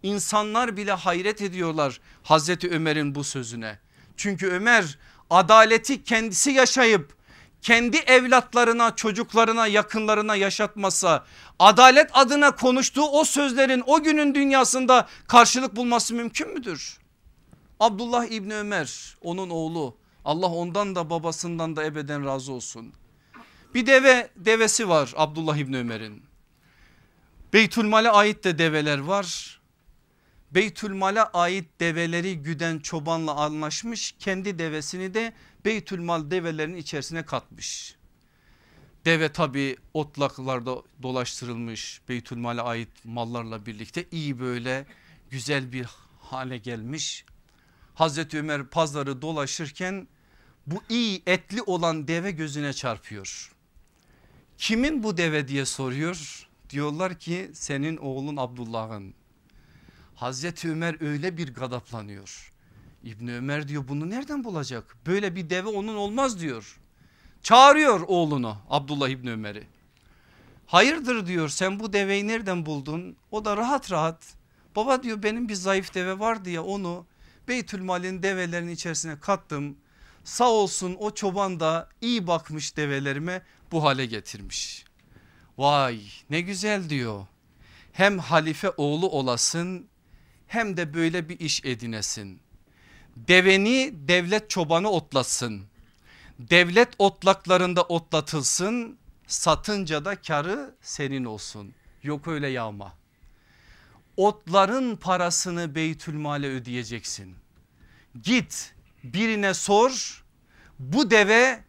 S1: İnsanlar bile hayret ediyorlar Hazreti Ömer'in bu sözüne. Çünkü Ömer adaleti kendisi yaşayıp kendi evlatlarına çocuklarına yakınlarına yaşatmasa adalet adına konuştuğu o sözlerin o günün dünyasında karşılık bulması mümkün müdür? Abdullah İbni Ömer onun oğlu Allah ondan da babasından da ebeden razı olsun. Bir deve devesi var Abdullah İbni Ömer'in. Beytülmal'e ait de develer var. Beytülmal'e ait develeri güden çobanla anlaşmış kendi devesini de Beytülmal develerin içerisine katmış. Deve tabi otlaklarda dolaştırılmış Beytülmal'e ait mallarla birlikte iyi böyle güzel bir hale gelmiş. Hazreti Ömer pazarı dolaşırken bu iyi etli olan deve gözüne çarpıyor. Kimin bu deve diye soruyor. Diyorlar ki senin oğlun Abdullah'ın. Hazreti Ömer öyle bir gadaplanıyor. İbni Ömer diyor bunu nereden bulacak? Böyle bir deve onun olmaz diyor. Çağırıyor oğlunu Abdullah İbni Ömer'i. Hayırdır diyor sen bu deveyi nereden buldun? O da rahat rahat. Baba diyor benim bir zayıf deve vardı ya onu Beytülmal'in develerinin içerisine kattım. Sağ olsun o çoban da iyi bakmış develerime bu hale getirmiş. Vay ne güzel diyor. Hem halife oğlu olasın hem de böyle bir iş edinesin. Deveni devlet çobanı otlasın. Devlet otlaklarında otlatılsın satınca da karı senin olsun. Yok öyle yağma. Otların parasını Beytülmal'e ödeyeceksin. Git birine sor bu deve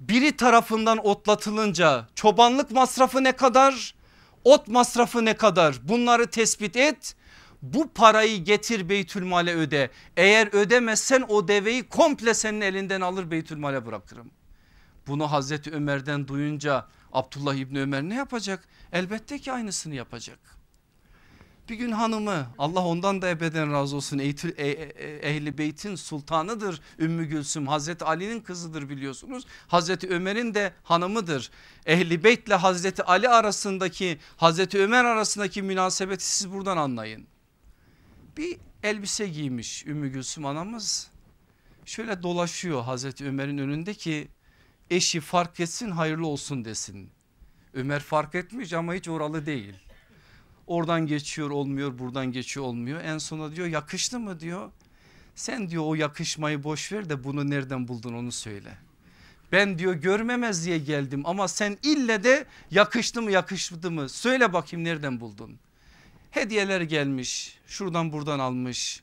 S1: biri tarafından otlatılınca çobanlık masrafı ne kadar? Ot masrafı ne kadar? Bunları tespit et. Bu parayı getir Beytülmal'e öde. Eğer ödemezsen o deveyi komple senin elinden alır Beytülmal'e bırakırım. Bunu Hazreti Ömer'den duyunca Abdullah İbni Ömer ne yapacak? Elbette ki aynısını yapacak. Bir gün hanımı Allah ondan da ebeden razı olsun Eğitil, e, e, Ehli Beyt'in sultanıdır Ümmü Gülsüm Hazreti Ali'nin kızıdır biliyorsunuz. Hazreti Ömer'in de hanımıdır. Ehli Beyt ile Hazreti Ali arasındaki Hazreti Ömer arasındaki münasebeti siz buradan anlayın. Bir elbise giymiş Ümmü Gülsüm anamız şöyle dolaşıyor Hazreti Ömer'in önünde ki eşi fark etsin hayırlı olsun desin. Ömer fark etmiş ama hiç oralı değil. Oradan geçiyor olmuyor buradan geçiyor olmuyor. En sona diyor yakıştı mı diyor. Sen diyor o yakışmayı boş ver de bunu nereden buldun onu söyle. Ben diyor görmemez diye geldim ama sen ille de yakıştı mı yakıştı mı söyle bakayım nereden buldun. Hediyeler gelmiş şuradan buradan almış.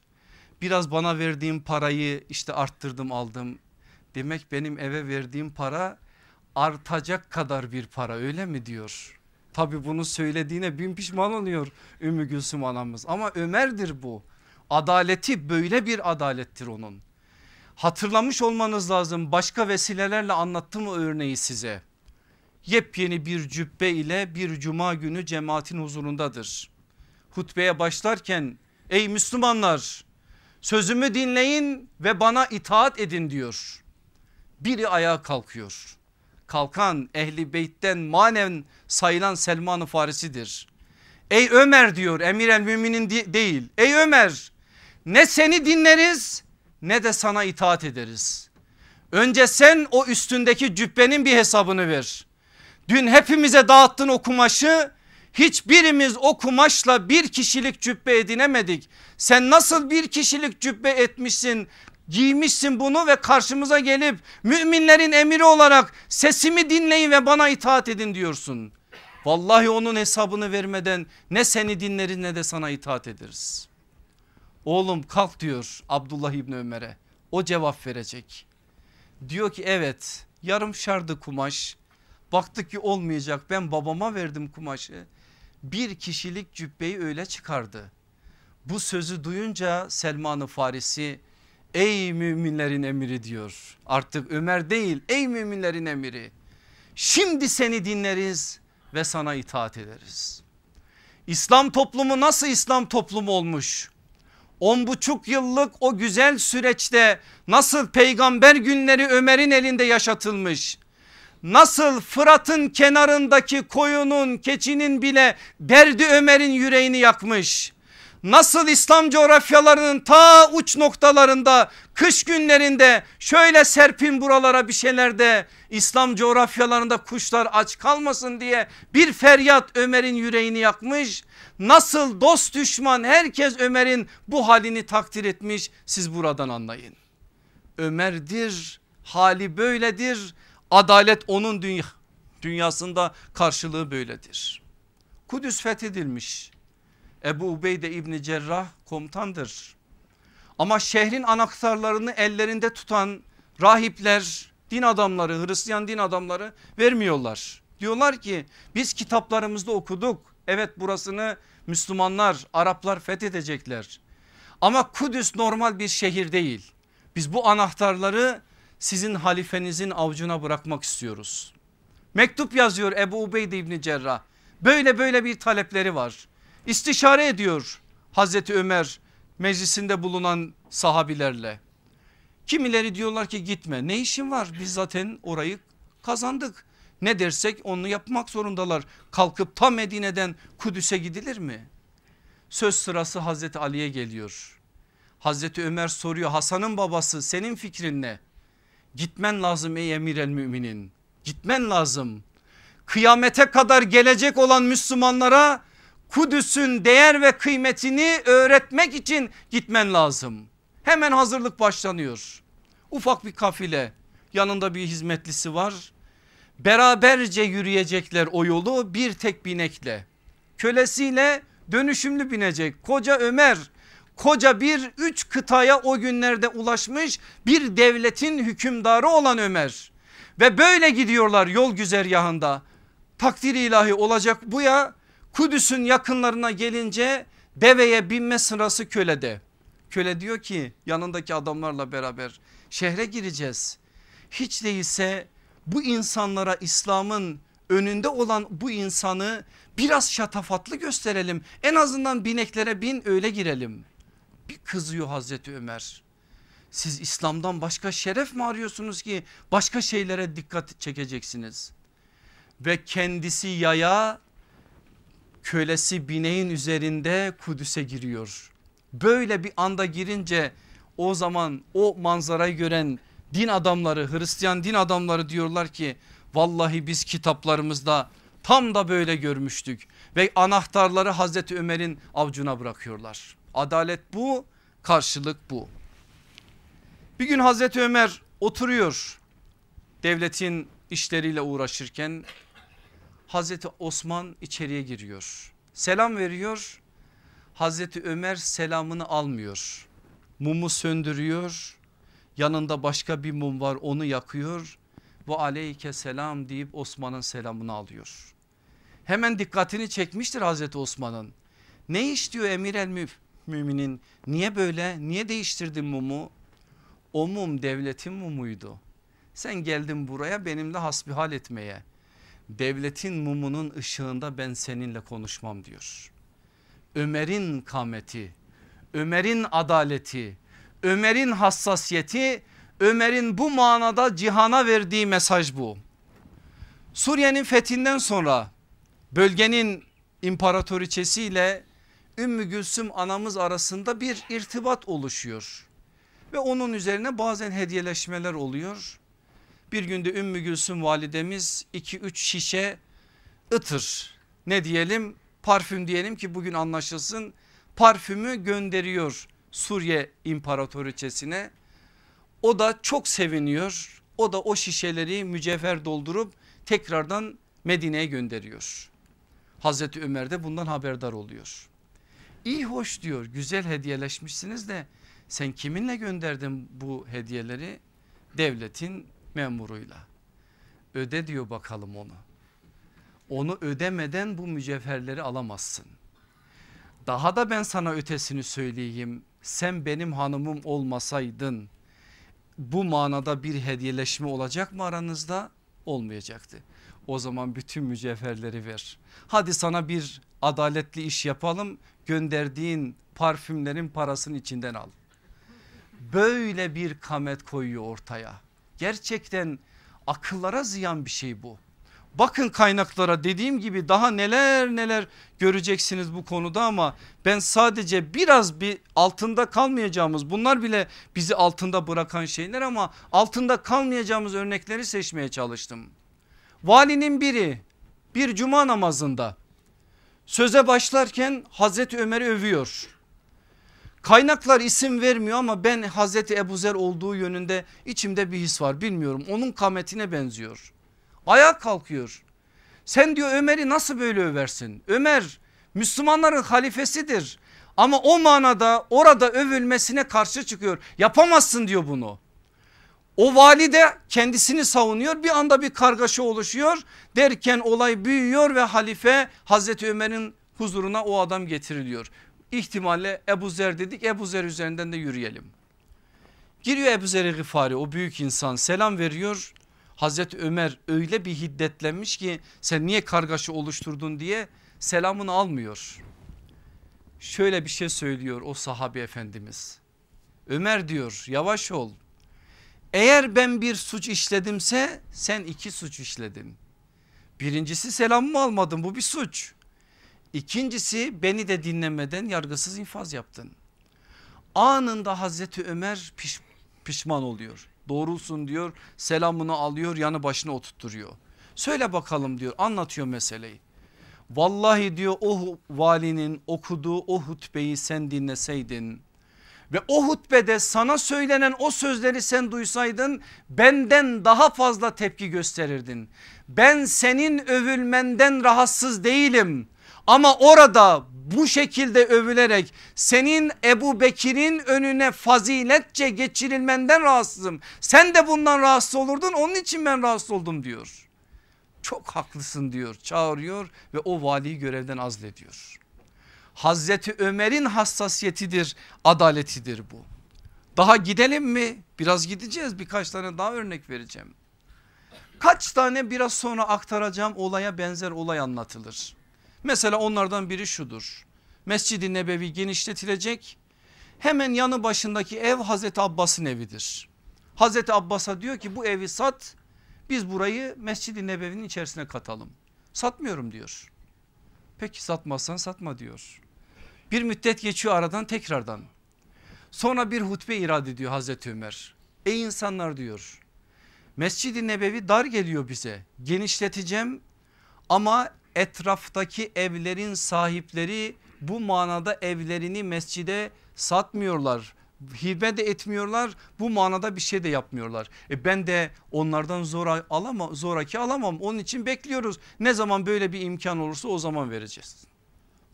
S1: Biraz bana verdiğim parayı işte arttırdım aldım. Demek benim eve verdiğim para artacak kadar bir para öyle mi diyor. Tabi bunu söylediğine bin pişman oluyor Ümmü Gülsüm anamız ama Ömer'dir bu. Adaleti böyle bir adalettir onun. Hatırlamış olmanız lazım başka vesilelerle anlattım o örneği size. Yepyeni bir cübbe ile bir cuma günü cemaatin huzurundadır. Hutbeye başlarken ey Müslümanlar sözümü dinleyin ve bana itaat edin diyor. Biri ayağa kalkıyor kalkan ehli beytten manen sayılan Selman-ı Farisi'dir. Ey Ömer diyor emir el müminin değil. Ey Ömer ne seni dinleriz ne de sana itaat ederiz. Önce sen o üstündeki cübbenin bir hesabını ver. Dün hepimize dağıttın o kumaşı hiçbirimiz o kumaşla bir kişilik cübbe edinemedik. Sen nasıl bir kişilik cübbe etmişsin giymişsin bunu ve karşımıza gelip müminlerin emiri olarak sesimi dinleyin ve bana itaat edin diyorsun. Vallahi onun hesabını vermeden ne seni dinleriz ne de sana itaat ederiz. Oğlum kalk diyor Abdullah İbni Ömer'e o cevap verecek. Diyor ki evet yarım şardı kumaş baktık ki olmayacak ben babama verdim kumaşı. Bir kişilik cübbeyi öyle çıkardı. Bu sözü duyunca Selman-ı Farisi Ey müminlerin emiri diyor. Artık Ömer değil ey müminlerin emiri. Şimdi seni dinleriz ve sana itaat ederiz. İslam toplumu nasıl İslam toplumu olmuş? On buçuk yıllık o güzel süreçte nasıl peygamber günleri Ömer'in elinde yaşatılmış? Nasıl Fırat'ın kenarındaki koyunun keçinin bile derdi Ömer'in yüreğini yakmış? Nasıl İslam coğrafyalarının ta uç noktalarında kış günlerinde şöyle serpin buralara bir şeylerde İslam coğrafyalarında kuşlar aç kalmasın diye bir feryat Ömer'in yüreğini yakmış. Nasıl dost düşman herkes Ömer'in bu halini takdir etmiş siz buradan anlayın. Ömer'dir hali böyledir adalet onun dünya, dünyasında karşılığı böyledir. Kudüs fethedilmiş Ebu Ubeyde İbni Cerrah komutandır. Ama şehrin anahtarlarını ellerinde tutan rahipler, din adamları, Hristiyan din adamları vermiyorlar. Diyorlar ki biz kitaplarımızda okuduk. Evet burasını Müslümanlar, Araplar fethedecekler. Ama Kudüs normal bir şehir değil. Biz bu anahtarları sizin halifenizin avucuna bırakmak istiyoruz. Mektup yazıyor Ebu Ubeyde İbni Cerrah. Böyle böyle bir talepleri var. İstişare ediyor Hazreti Ömer meclisinde bulunan sahabilerle. Kimileri diyorlar ki gitme ne işin var biz zaten orayı kazandık. Ne dersek onu yapmak zorundalar. Kalkıp tam Medine'den Kudüs'e gidilir mi? Söz sırası Hazreti Ali'ye geliyor. Hazreti Ömer soruyor Hasan'ın babası senin fikrin ne? Gitmen lazım ey emir el müminin. Gitmen lazım. Kıyamete kadar gelecek olan Müslümanlara Kudüs'ün değer ve kıymetini öğretmek için gitmen lazım. Hemen hazırlık başlanıyor. Ufak bir kafile yanında bir hizmetlisi var. Beraberce yürüyecekler o yolu bir tek binekle. Kölesiyle dönüşümlü binecek. Koca Ömer koca bir üç kıtaya o günlerde ulaşmış bir devletin hükümdarı olan Ömer. Ve böyle gidiyorlar yol güzergahında. Takdir ilahi olacak bu ya Kudüs'ün yakınlarına gelince deveye binme sırası kölede. Köle diyor ki yanındaki adamlarla beraber şehre gireceğiz. Hiç değilse bu insanlara İslam'ın önünde olan bu insanı biraz şatafatlı gösterelim. En azından bineklere bin öyle girelim. Bir kızıyor Hazreti Ömer. Siz İslam'dan başka şeref mi arıyorsunuz ki başka şeylere dikkat çekeceksiniz? Ve kendisi yaya kölesi bineğin üzerinde Kudüs'e giriyor. Böyle bir anda girince o zaman o manzarayı gören din adamları Hristiyan din adamları diyorlar ki vallahi biz kitaplarımızda tam da böyle görmüştük ve anahtarları Hazreti Ömer'in avcuna bırakıyorlar. Adalet bu karşılık bu. Bir gün Hazreti Ömer oturuyor devletin işleriyle uğraşırken Hazreti Osman içeriye giriyor. Selam veriyor. Hazreti Ömer selamını almıyor. Mumu söndürüyor. Yanında başka bir mum var onu yakıyor. Ve aleyke selam deyip Osman'ın selamını alıyor. Hemen dikkatini çekmiştir Hazreti Osman'ın. Ne iş diyor emir el müminin niye böyle niye değiştirdin mumu? O mum devletin mumuydu. Sen geldin buraya benimle hasbihal etmeye devletin mumunun ışığında ben seninle konuşmam diyor. Ömer'in kameti, Ömer'in adaleti, Ömer'in hassasiyeti, Ömer'in bu manada cihana verdiği mesaj bu. Suriye'nin fethinden sonra bölgenin imparatoriçesiyle Ümmü Gülsüm anamız arasında bir irtibat oluşuyor. Ve onun üzerine bazen hediyeleşmeler oluyor. Bir günde Ümmü Gülsüm validemiz 2-3 şişe ıtır ne diyelim parfüm diyelim ki bugün anlaşılsın parfümü gönderiyor Suriye imparatoriçesine. O da çok seviniyor. O da o şişeleri mücevher doldurup tekrardan Medine'ye gönderiyor. Hazreti Ömer de bundan haberdar oluyor. İyi hoş diyor güzel hediyeleşmişsiniz de sen kiminle gönderdin bu hediyeleri? Devletin memuruyla. Öde diyor bakalım onu. Onu ödemeden bu mücevherleri alamazsın. Daha da ben sana ötesini söyleyeyim. Sen benim hanımım olmasaydın bu manada bir hediyeleşme olacak mı aranızda? Olmayacaktı. O zaman bütün mücevherleri ver. Hadi sana bir adaletli iş yapalım gönderdiğin parfümlerin parasını içinden al. Böyle bir kamet koyuyor ortaya. Gerçekten akıllara ziyan bir şey bu. Bakın kaynaklara dediğim gibi daha neler neler göreceksiniz bu konuda ama ben sadece biraz bir altında kalmayacağımız bunlar bile bizi altında bırakan şeyler ama altında kalmayacağımız örnekleri seçmeye çalıştım. Valinin biri bir cuma namazında söze başlarken Hazreti Ömer'i övüyor. Kaynaklar isim vermiyor ama ben Hazreti Ebu Zer olduğu yönünde içimde bir his var bilmiyorum onun kametine benziyor. Ayağa kalkıyor. Sen diyor Ömer'i nasıl böyle översin? Ömer Müslümanların halifesidir. Ama o manada orada övülmesine karşı çıkıyor. Yapamazsın diyor bunu. O vali de kendisini savunuyor bir anda bir kargaşa oluşuyor derken olay büyüyor ve halife Hazreti Ömer'in huzuruna o adam getiriliyor. İhtimalle Ebu Zer dedik Ebu Zer üzerinden de yürüyelim. Giriyor Ebu Zer-i Gıfari o büyük insan selam veriyor. Hazreti Ömer öyle bir hiddetlenmiş ki sen niye kargaşa oluşturdun diye selamını almıyor. Şöyle bir şey söylüyor o sahabi efendimiz. Ömer diyor yavaş ol. Eğer ben bir suç işledimse sen iki suç işledin. Birincisi selamımı almadın bu bir suç. İkincisi beni de dinlemeden yargısız infaz yaptın. Anında Hazreti Ömer piş, pişman oluyor. Doğrusun diyor selamını alıyor yanı başına oturtturuyor. Söyle bakalım diyor anlatıyor meseleyi. Vallahi diyor o valinin okuduğu o hutbeyi sen dinleseydin ve o hutbede sana söylenen o sözleri sen duysaydın benden daha fazla tepki gösterirdin. Ben senin övülmenden rahatsız değilim ama orada bu şekilde övülerek senin Ebu Bekir'in önüne faziletçe geçirilmenden rahatsızım. Sen de bundan rahatsız olurdun onun için ben rahatsız oldum diyor. Çok haklısın diyor çağırıyor ve o valiyi görevden azlediyor. Hazreti Ömer'in hassasiyetidir adaletidir bu. Daha gidelim mi? Biraz gideceğiz birkaç tane daha örnek vereceğim. Kaç tane biraz sonra aktaracağım olaya benzer olay anlatılır. Mesela onlardan biri şudur. Mescid-i Nebevi genişletilecek. Hemen yanı başındaki ev Hazreti Abbas'ın evidir. Hazreti Abbas'a diyor ki bu evi sat biz burayı Mescid-i Nebevi'nin içerisine katalım. Satmıyorum diyor. Peki satmazsan satma diyor. Bir müddet geçiyor aradan tekrardan. Sonra bir hutbe irade ediyor Hazreti Ömer. Ey insanlar diyor. Mescid-i Nebevi dar geliyor bize. Genişleteceğim ama etraftaki evlerin sahipleri bu manada evlerini mescide satmıyorlar. Hibe de etmiyorlar bu manada bir şey de yapmıyorlar. E ben de onlardan zora alamam, zoraki alamam onun için bekliyoruz. Ne zaman böyle bir imkan olursa o zaman vereceğiz.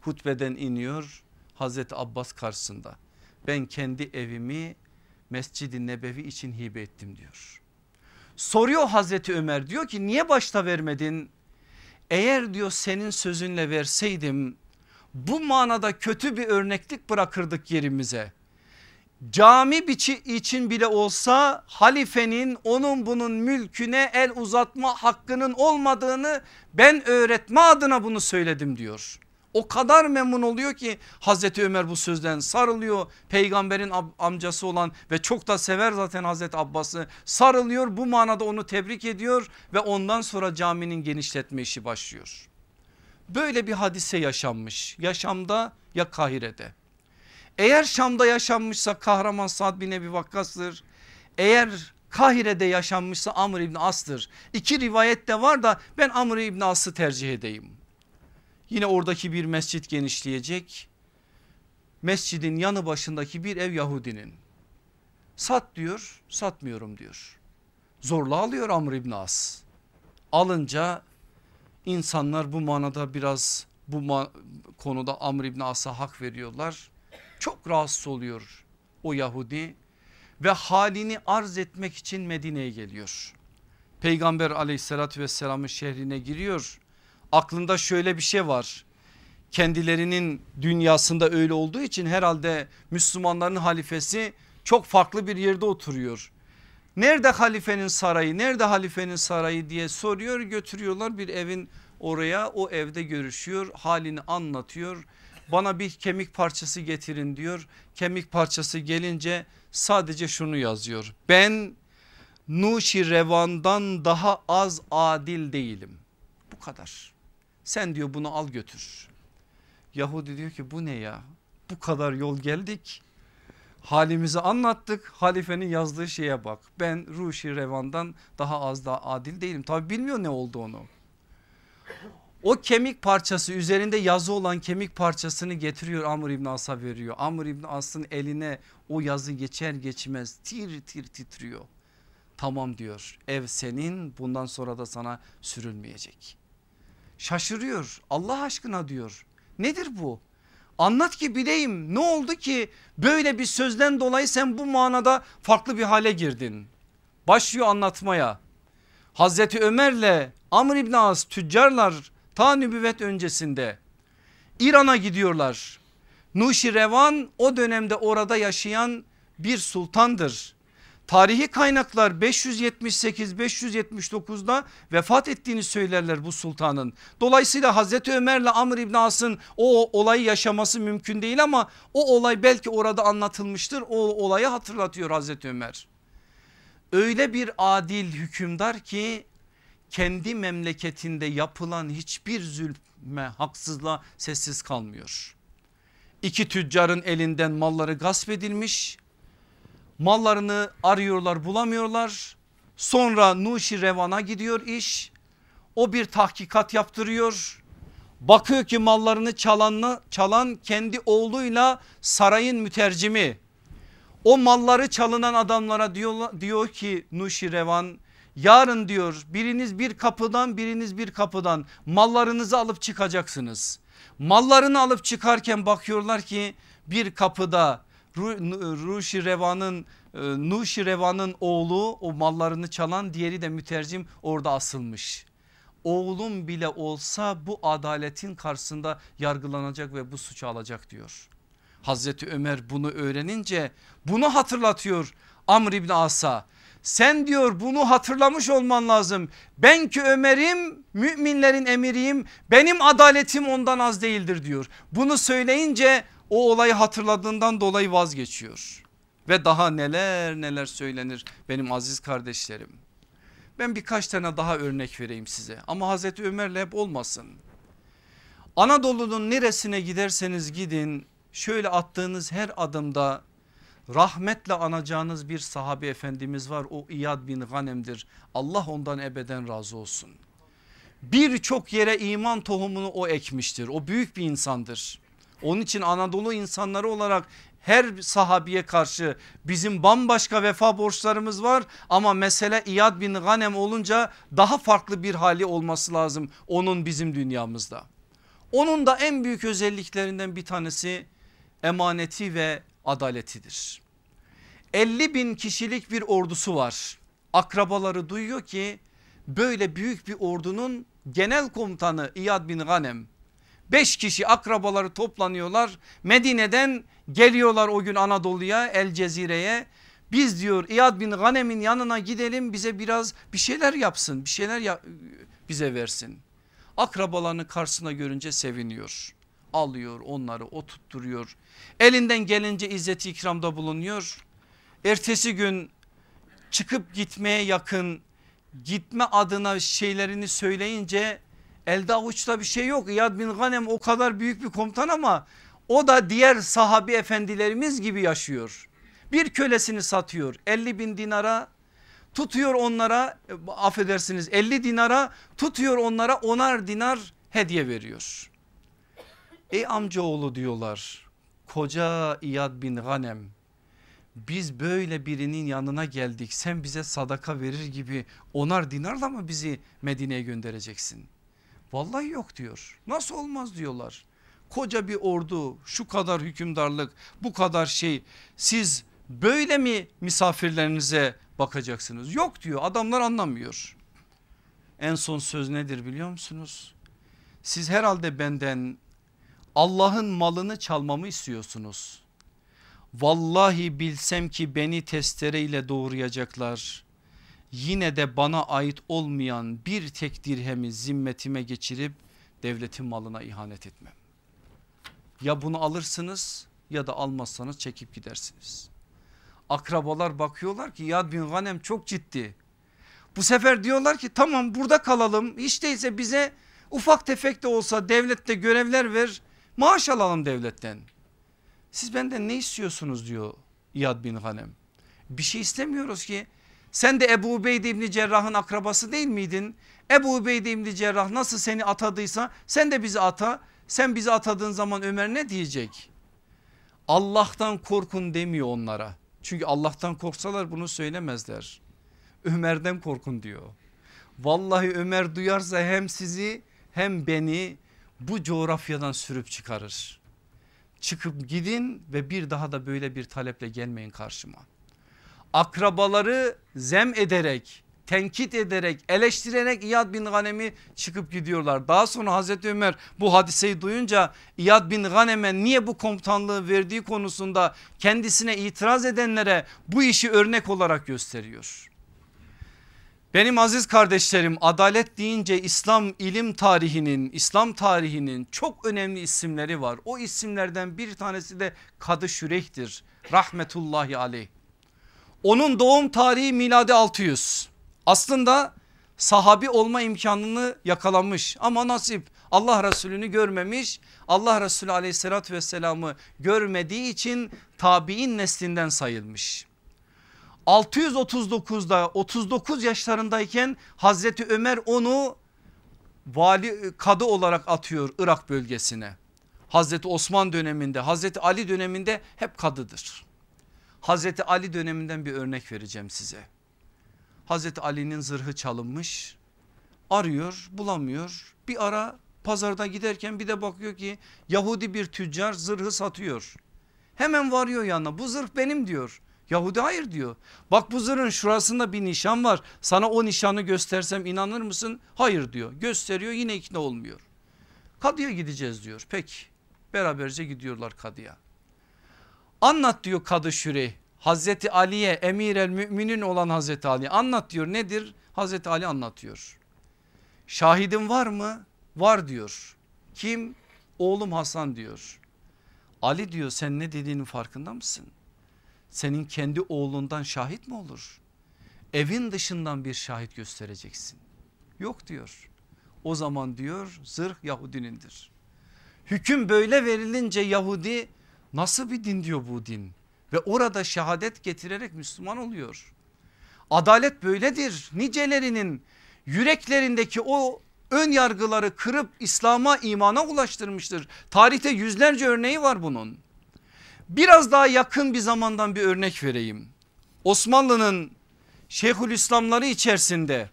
S1: Hutbeden iniyor Hazreti Abbas karşısında. Ben kendi evimi Mescid-i Nebevi için hibe ettim diyor. Soruyor Hazreti Ömer diyor ki niye başta vermedin? Eğer diyor senin sözünle verseydim bu manada kötü bir örneklik bırakırdık yerimize. Cami biçi için bile olsa halifenin onun bunun mülküne el uzatma hakkının olmadığını ben öğretme adına bunu söyledim diyor. O kadar memnun oluyor ki Hazreti Ömer bu sözden sarılıyor. Peygamberin amcası olan ve çok da sever zaten Hazreti Abbas'ı sarılıyor. Bu manada onu tebrik ediyor ve ondan sonra caminin genişletme işi başlıyor. Böyle bir hadise yaşanmış yaşamda ya Kahire'de. Eğer Şam'da yaşanmışsa kahraman Sad bin Ebi Vakkas'tır. Eğer Kahire'de yaşanmışsa Amr İbni As'tır. İki rivayet de var da ben Amr İbni As'ı tercih edeyim. Yine oradaki bir mescit genişleyecek. Mescidin yanı başındaki bir ev Yahudinin. Sat diyor satmıyorum diyor. Zorla alıyor Amr İbn As. Alınca insanlar bu manada biraz bu ma konuda Amr İbn As'a hak veriyorlar. Çok rahatsız oluyor o Yahudi ve halini arz etmek için Medine'ye geliyor. Peygamber aleyhissalatü vesselamın şehrine giriyor aklında şöyle bir şey var. Kendilerinin dünyasında öyle olduğu için herhalde Müslümanların halifesi çok farklı bir yerde oturuyor. Nerede halifenin sarayı nerede halifenin sarayı diye soruyor götürüyorlar bir evin oraya o evde görüşüyor halini anlatıyor. Bana bir kemik parçası getirin diyor kemik parçası gelince sadece şunu yazıyor ben Nuşi Revan'dan daha az adil değilim bu kadar sen diyor bunu al götür. Yahudi diyor ki bu ne ya bu kadar yol geldik halimizi anlattık halifenin yazdığı şeye bak ben Ruşi Revan'dan daha az da adil değilim tabi bilmiyor ne olduğunu. O kemik parçası üzerinde yazı olan kemik parçasını getiriyor Amr İbn As'a veriyor. Amr İbn As'ın eline o yazı geçer geçmez tir tir titriyor. Tamam diyor ev senin bundan sonra da sana sürülmeyecek. Şaşırıyor Allah aşkına diyor nedir bu? Anlat ki bileyim ne oldu ki böyle bir sözden dolayı sen bu manada farklı bir hale girdin. Başlıyor anlatmaya. Hazreti Ömer'le Amr İbn As tüccarlar ta nübüvvet öncesinde İran'a gidiyorlar. Nuşirevan o dönemde orada yaşayan bir sultandır. Tarihi kaynaklar 578-579'da vefat ettiğini söylerler bu sultanın. Dolayısıyla Hazreti Ömer'le Amr İbn As'ın o olayı yaşaması mümkün değil ama o olay belki orada anlatılmıştır. O olayı hatırlatıyor Hazreti Ömer. Öyle bir adil hükümdar ki kendi memleketinde yapılan hiçbir zulme haksızlığa sessiz kalmıyor. İki tüccarın elinden malları gasp edilmiş mallarını arıyorlar bulamıyorlar. Sonra Nuşi Revan'a gidiyor iş. O bir tahkikat yaptırıyor. Bakıyor ki mallarını çalanı, çalan kendi oğluyla sarayın mütercimi. O malları çalınan adamlara diyor, diyor ki Nuşi Revan yarın diyor biriniz bir kapıdan biriniz bir kapıdan mallarınızı alıp çıkacaksınız. Mallarını alıp çıkarken bakıyorlar ki bir kapıda Ruşi Reva'nın e, Nuşi Reva'nın oğlu o mallarını çalan diğeri de mütercim orada asılmış. Oğlum bile olsa bu adaletin karşısında yargılanacak ve bu suçu alacak diyor. Hazreti Ömer bunu öğrenince bunu hatırlatıyor Amr İbni As'a. Sen diyor bunu hatırlamış olman lazım. Ben ki Ömer'im müminlerin emiriyim benim adaletim ondan az değildir diyor. Bunu söyleyince o olayı hatırladığından dolayı vazgeçiyor. Ve daha neler neler söylenir benim aziz kardeşlerim. Ben birkaç tane daha örnek vereyim size ama Hazreti Ömer'le hep olmasın. Anadolu'nun neresine giderseniz gidin şöyle attığınız her adımda rahmetle anacağınız bir sahabe efendimiz var o İyad bin Ganem'dir. Allah ondan ebeden razı olsun. Birçok yere iman tohumunu o ekmiştir o büyük bir insandır. Onun için Anadolu insanları olarak her sahabiye karşı bizim bambaşka vefa borçlarımız var ama mesele İyad bin Ganem olunca daha farklı bir hali olması lazım onun bizim dünyamızda. Onun da en büyük özelliklerinden bir tanesi emaneti ve adaletidir. 50 bin kişilik bir ordusu var. Akrabaları duyuyor ki böyle büyük bir ordunun genel komutanı İyad bin Ganem 5 kişi akrabaları toplanıyorlar. Medine'den geliyorlar o gün Anadolu'ya El Cezire'ye. Biz diyor İyad bin Ganem'in yanına gidelim bize biraz bir şeyler yapsın bir şeyler ya bize versin. Akrabalarını karşısına görünce seviniyor. Alıyor onları o tutturuyor. Elinden gelince izzeti ikramda bulunuyor. Ertesi gün çıkıp gitmeye yakın gitme adına şeylerini söyleyince Elde avuçta bir şey yok. İyad bin Ganem o kadar büyük bir komutan ama o da diğer sahabi efendilerimiz gibi yaşıyor. Bir kölesini satıyor 50 bin dinara tutuyor onlara affedersiniz 50 dinara tutuyor onlara onar dinar hediye veriyor. Ey amcaoğlu diyorlar koca İyad bin Ganem biz böyle birinin yanına geldik sen bize sadaka verir gibi onar dinarla mı bizi Medine'ye göndereceksin? Vallahi yok diyor. Nasıl olmaz diyorlar. Koca bir ordu şu kadar hükümdarlık bu kadar şey siz böyle mi misafirlerinize bakacaksınız? Yok diyor adamlar anlamıyor. En son söz nedir biliyor musunuz? Siz herhalde benden Allah'ın malını çalmamı istiyorsunuz. Vallahi bilsem ki beni testereyle doğrayacaklar. Yine de bana ait olmayan bir tek dirhemi zimmetime geçirip devletin malına ihanet etmem. Ya bunu alırsınız ya da almazsanız çekip gidersiniz. Akrabalar bakıyorlar ki Yad bin Ganem çok ciddi. Bu sefer diyorlar ki tamam burada kalalım hiç değilse bize ufak tefek de olsa devlette görevler ver maaş alalım devletten. Siz benden ne istiyorsunuz diyor İyad bin Ganem. Bir şey istemiyoruz ki sen de Ebu Ubeyde İbni Cerrah'ın akrabası değil miydin? Ebu Ubeyde İbni Cerrah nasıl seni atadıysa sen de bizi ata. Sen bizi atadığın zaman Ömer ne diyecek? Allah'tan korkun demiyor onlara. Çünkü Allah'tan korksalar bunu söylemezler. Ömer'den korkun diyor. Vallahi Ömer duyarsa hem sizi hem beni bu coğrafyadan sürüp çıkarır. Çıkıp gidin ve bir daha da böyle bir taleple gelmeyin karşıma. Akrabaları zem ederek tenkit ederek eleştirerek İyad bin Ganem'i çıkıp gidiyorlar. Daha sonra Hazreti Ömer bu hadiseyi duyunca İyad bin Ganem'e niye bu komutanlığı verdiği konusunda kendisine itiraz edenlere bu işi örnek olarak gösteriyor. Benim aziz kardeşlerim adalet deyince İslam ilim tarihinin İslam tarihinin çok önemli isimleri var. O isimlerden bir tanesi de Kadı Şüreyh'tir rahmetullahi aleyh. Onun doğum tarihi miladi 600. Aslında sahabi olma imkanını yakalamış ama nasip Allah Resulü'nü görmemiş. Allah Resulü aleyhissalatü vesselamı görmediği için tabi'in neslinden sayılmış. 639'da 39 yaşlarındayken Hazreti Ömer onu vali kadı olarak atıyor Irak bölgesine. Hazreti Osman döneminde Hazreti Ali döneminde hep kadıdır. Hazreti Ali döneminden bir örnek vereceğim size. Hazreti Ali'nin zırhı çalınmış arıyor bulamıyor bir ara pazarda giderken bir de bakıyor ki Yahudi bir tüccar zırhı satıyor. Hemen varıyor yanına bu zırh benim diyor. Yahudi hayır diyor. Bak bu zırhın şurasında bir nişan var. Sana o nişanı göstersem inanır mısın? Hayır diyor. Gösteriyor yine ikna olmuyor. Kadıya gideceğiz diyor. Peki beraberce gidiyorlar kadıya. Anlat diyor kadı şurey. Hazreti Ali'ye emir el müminin olan Hazreti Ali anlat diyor nedir? Hazreti Ali anlatıyor. Şahidin var mı? Var diyor. Kim? Oğlum Hasan diyor. Ali diyor sen ne dediğinin farkında mısın? Senin kendi oğlundan şahit mi olur? Evin dışından bir şahit göstereceksin. Yok diyor. O zaman diyor zırh Yahudinindir. Hüküm böyle verilince Yahudi nasıl bir din diyor bu din? ve orada şehadet getirerek Müslüman oluyor. Adalet böyledir. Nicelerinin yüreklerindeki o ön yargıları kırıp İslam'a imana ulaştırmıştır. Tarihte yüzlerce örneği var bunun. Biraz daha yakın bir zamandan bir örnek vereyim. Osmanlı'nın Şeyhülislamları içerisinde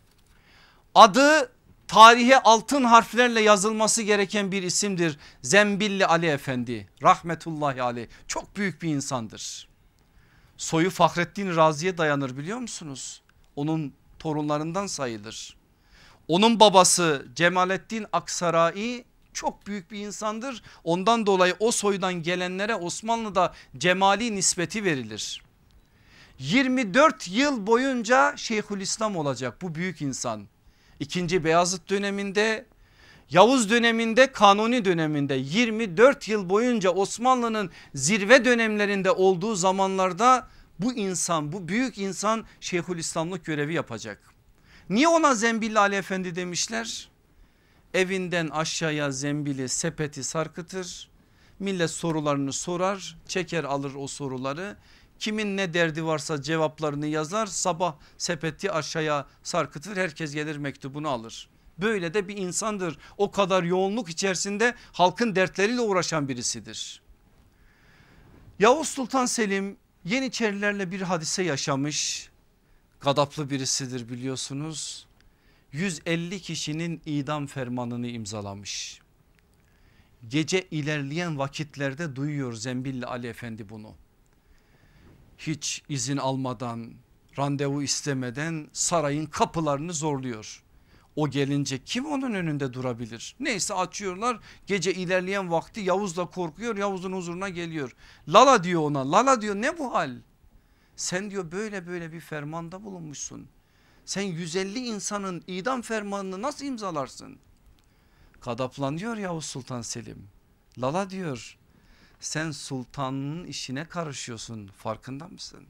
S1: adı tarihe altın harflerle yazılması gereken bir isimdir. Zembilli Ali Efendi rahmetullahi aleyh çok büyük bir insandır. Soyu Fahrettin Razi'ye dayanır biliyor musunuz? Onun torunlarından sayılır. Onun babası Cemalettin Aksarai çok büyük bir insandır. Ondan dolayı o soydan gelenlere Osmanlı'da cemali nispeti verilir. 24 yıl boyunca Şeyhülislam olacak bu büyük insan. İkinci Beyazıt döneminde Yavuz döneminde Kanuni döneminde 24 yıl boyunca Osmanlı'nın zirve dönemlerinde olduğu zamanlarda bu insan bu büyük insan Şeyhülislamlık görevi yapacak. Niye ona Zembilli Ali Efendi demişler? Evinden aşağıya zembili sepeti sarkıtır. Millet sorularını sorar çeker alır o soruları Kimin ne derdi varsa cevaplarını yazar sabah sepeti aşağıya sarkıtır herkes gelir mektubunu alır. Böyle de bir insandır o kadar yoğunluk içerisinde halkın dertleriyle uğraşan birisidir. Yavuz Sultan Selim Yeniçerilerle bir hadise yaşamış gadaplı birisidir biliyorsunuz. 150 kişinin idam fermanını imzalamış. Gece ilerleyen vakitlerde duyuyor Zembilli Ali Efendi bunu hiç izin almadan randevu istemeden sarayın kapılarını zorluyor. O gelince kim onun önünde durabilir? Neyse açıyorlar gece ilerleyen vakti Yavuz da korkuyor Yavuz'un huzuruna geliyor. Lala diyor ona Lala diyor ne bu hal? Sen diyor böyle böyle bir fermanda bulunmuşsun. Sen 150 insanın idam fermanını nasıl imzalarsın? Kadaplanıyor Yavuz Sultan Selim. Lala diyor sen sultanın işine karışıyorsun farkında mısın?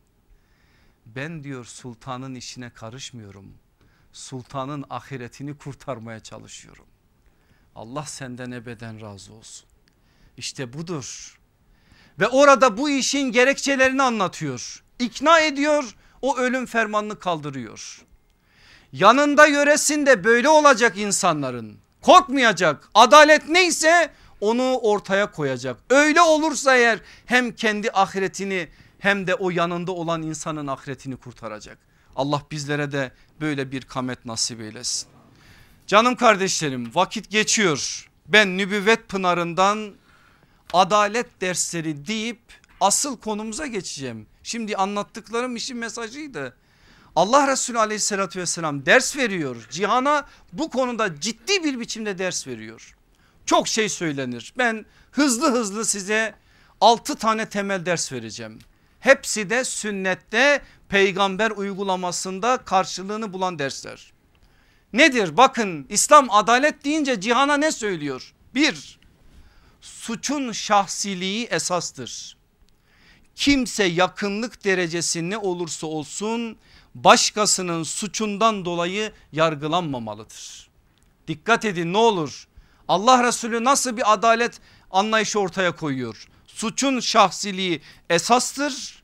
S1: Ben diyor sultanın işine karışmıyorum. Sultanın ahiretini kurtarmaya çalışıyorum. Allah senden ebeden razı olsun. İşte budur. Ve orada bu işin gerekçelerini anlatıyor. İkna ediyor o ölüm fermanını kaldırıyor. Yanında yöresinde böyle olacak insanların korkmayacak adalet neyse onu ortaya koyacak. Öyle olursa eğer hem kendi ahiretini hem de o yanında olan insanın ahiretini kurtaracak. Allah bizlere de böyle bir kamet nasip eylesin. Canım kardeşlerim vakit geçiyor. Ben nübüvvet pınarından adalet dersleri deyip asıl konumuza geçeceğim. Şimdi anlattıklarım işin mesajıydı. Allah Resulü aleyhissalatü vesselam ders veriyor. Cihana bu konuda ciddi bir biçimde ders veriyor. Çok şey söylenir. Ben hızlı hızlı size 6 tane temel ders vereceğim. Hepsi de sünnette peygamber uygulamasında karşılığını bulan dersler. Nedir? Bakın İslam adalet deyince cihana ne söylüyor? Bir, suçun şahsiliği esastır. Kimse yakınlık derecesi ne olursa olsun başkasının suçundan dolayı yargılanmamalıdır. Dikkat edin ne olur Allah Resulü nasıl bir adalet anlayışı ortaya koyuyor. Suçun şahsiliği esastır.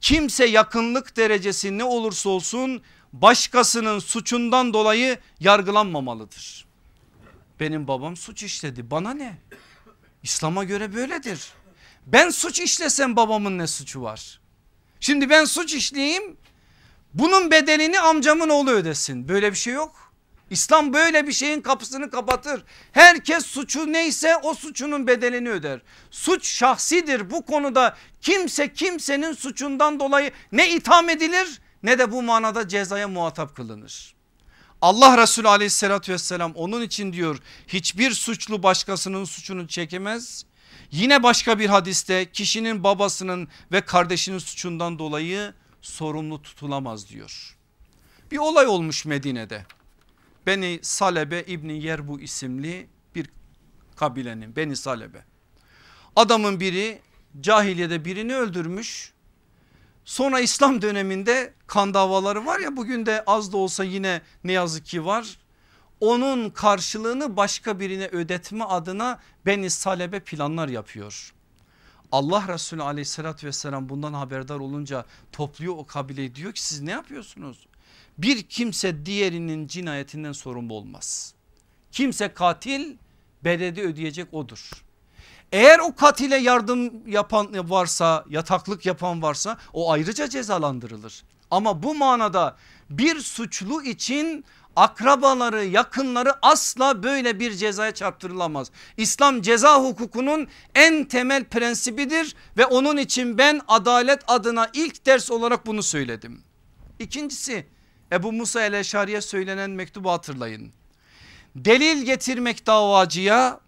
S1: Kimse yakınlık derecesi ne olursa olsun başkasının suçundan dolayı yargılanmamalıdır. Benim babam suç işledi bana ne? İslam'a göre böyledir. Ben suç işlesem babamın ne suçu var? Şimdi ben suç işleyeyim bunun bedelini amcamın oğlu ödesin. Böyle bir şey yok. İslam böyle bir şeyin kapısını kapatır. Herkes suçu neyse o suçunun bedelini öder. Suç şahsidir bu konuda kimse kimsenin suçundan dolayı ne itham edilir ne de bu manada cezaya muhatap kılınır. Allah Resulü aleyhissalatü vesselam onun için diyor hiçbir suçlu başkasının suçunu çekemez. Yine başka bir hadiste kişinin babasının ve kardeşinin suçundan dolayı sorumlu tutulamaz diyor. Bir olay olmuş Medine'de. Beni Salebe İbni Yerbu isimli bir kabilenin Beni Salebe. Adamın biri cahiliyede birini öldürmüş. Sonra İslam döneminde kan davaları var ya bugün de az da olsa yine ne yazık ki var. Onun karşılığını başka birine ödetme adına Beni Salebe planlar yapıyor. Allah Resulü aleyhissalatü vesselam bundan haberdar olunca topluyor o kabileyi diyor ki siz ne yapıyorsunuz? Bir kimse diğerinin cinayetinden sorumlu olmaz. Kimse katil bedeli ödeyecek odur. Eğer o katile yardım yapan varsa yataklık yapan varsa o ayrıca cezalandırılır. Ama bu manada bir suçlu için akrabaları yakınları asla böyle bir cezaya çarptırılamaz. İslam ceza hukukunun en temel prensibidir ve onun için ben adalet adına ilk ders olarak bunu söyledim. İkincisi Ebu Musa el Eşari'ye söylenen mektubu hatırlayın. Delil getirmek davacıya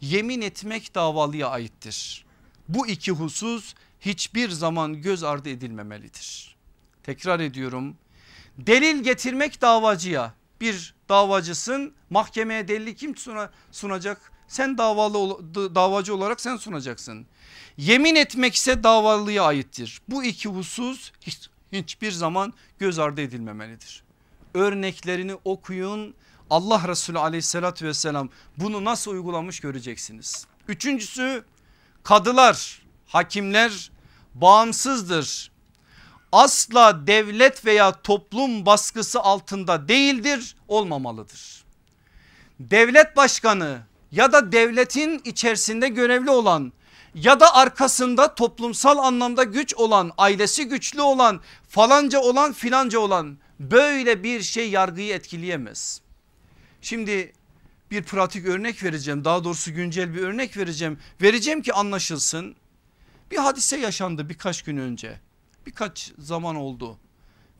S1: yemin etmek davalıya aittir. Bu iki husus hiçbir zaman göz ardı edilmemelidir. Tekrar ediyorum delil getirmek davacıya bir davacısın mahkemeye delili kim sunacak? Sen davalı davacı olarak sen sunacaksın. Yemin etmek ise davalıya aittir. Bu iki husus hiçbir zaman göz ardı edilmemelidir. Örneklerini okuyun. Allah Resulü aleyhissalatü vesselam bunu nasıl uygulamış göreceksiniz. Üçüncüsü kadılar, hakimler bağımsızdır. Asla devlet veya toplum baskısı altında değildir, olmamalıdır. Devlet başkanı ya da devletin içerisinde görevli olan ya da arkasında toplumsal anlamda güç olan ailesi güçlü olan falanca olan filanca olan böyle bir şey yargıyı etkileyemez. Şimdi bir pratik örnek vereceğim daha doğrusu güncel bir örnek vereceğim vereceğim ki anlaşılsın. Bir hadise yaşandı birkaç gün önce birkaç zaman oldu.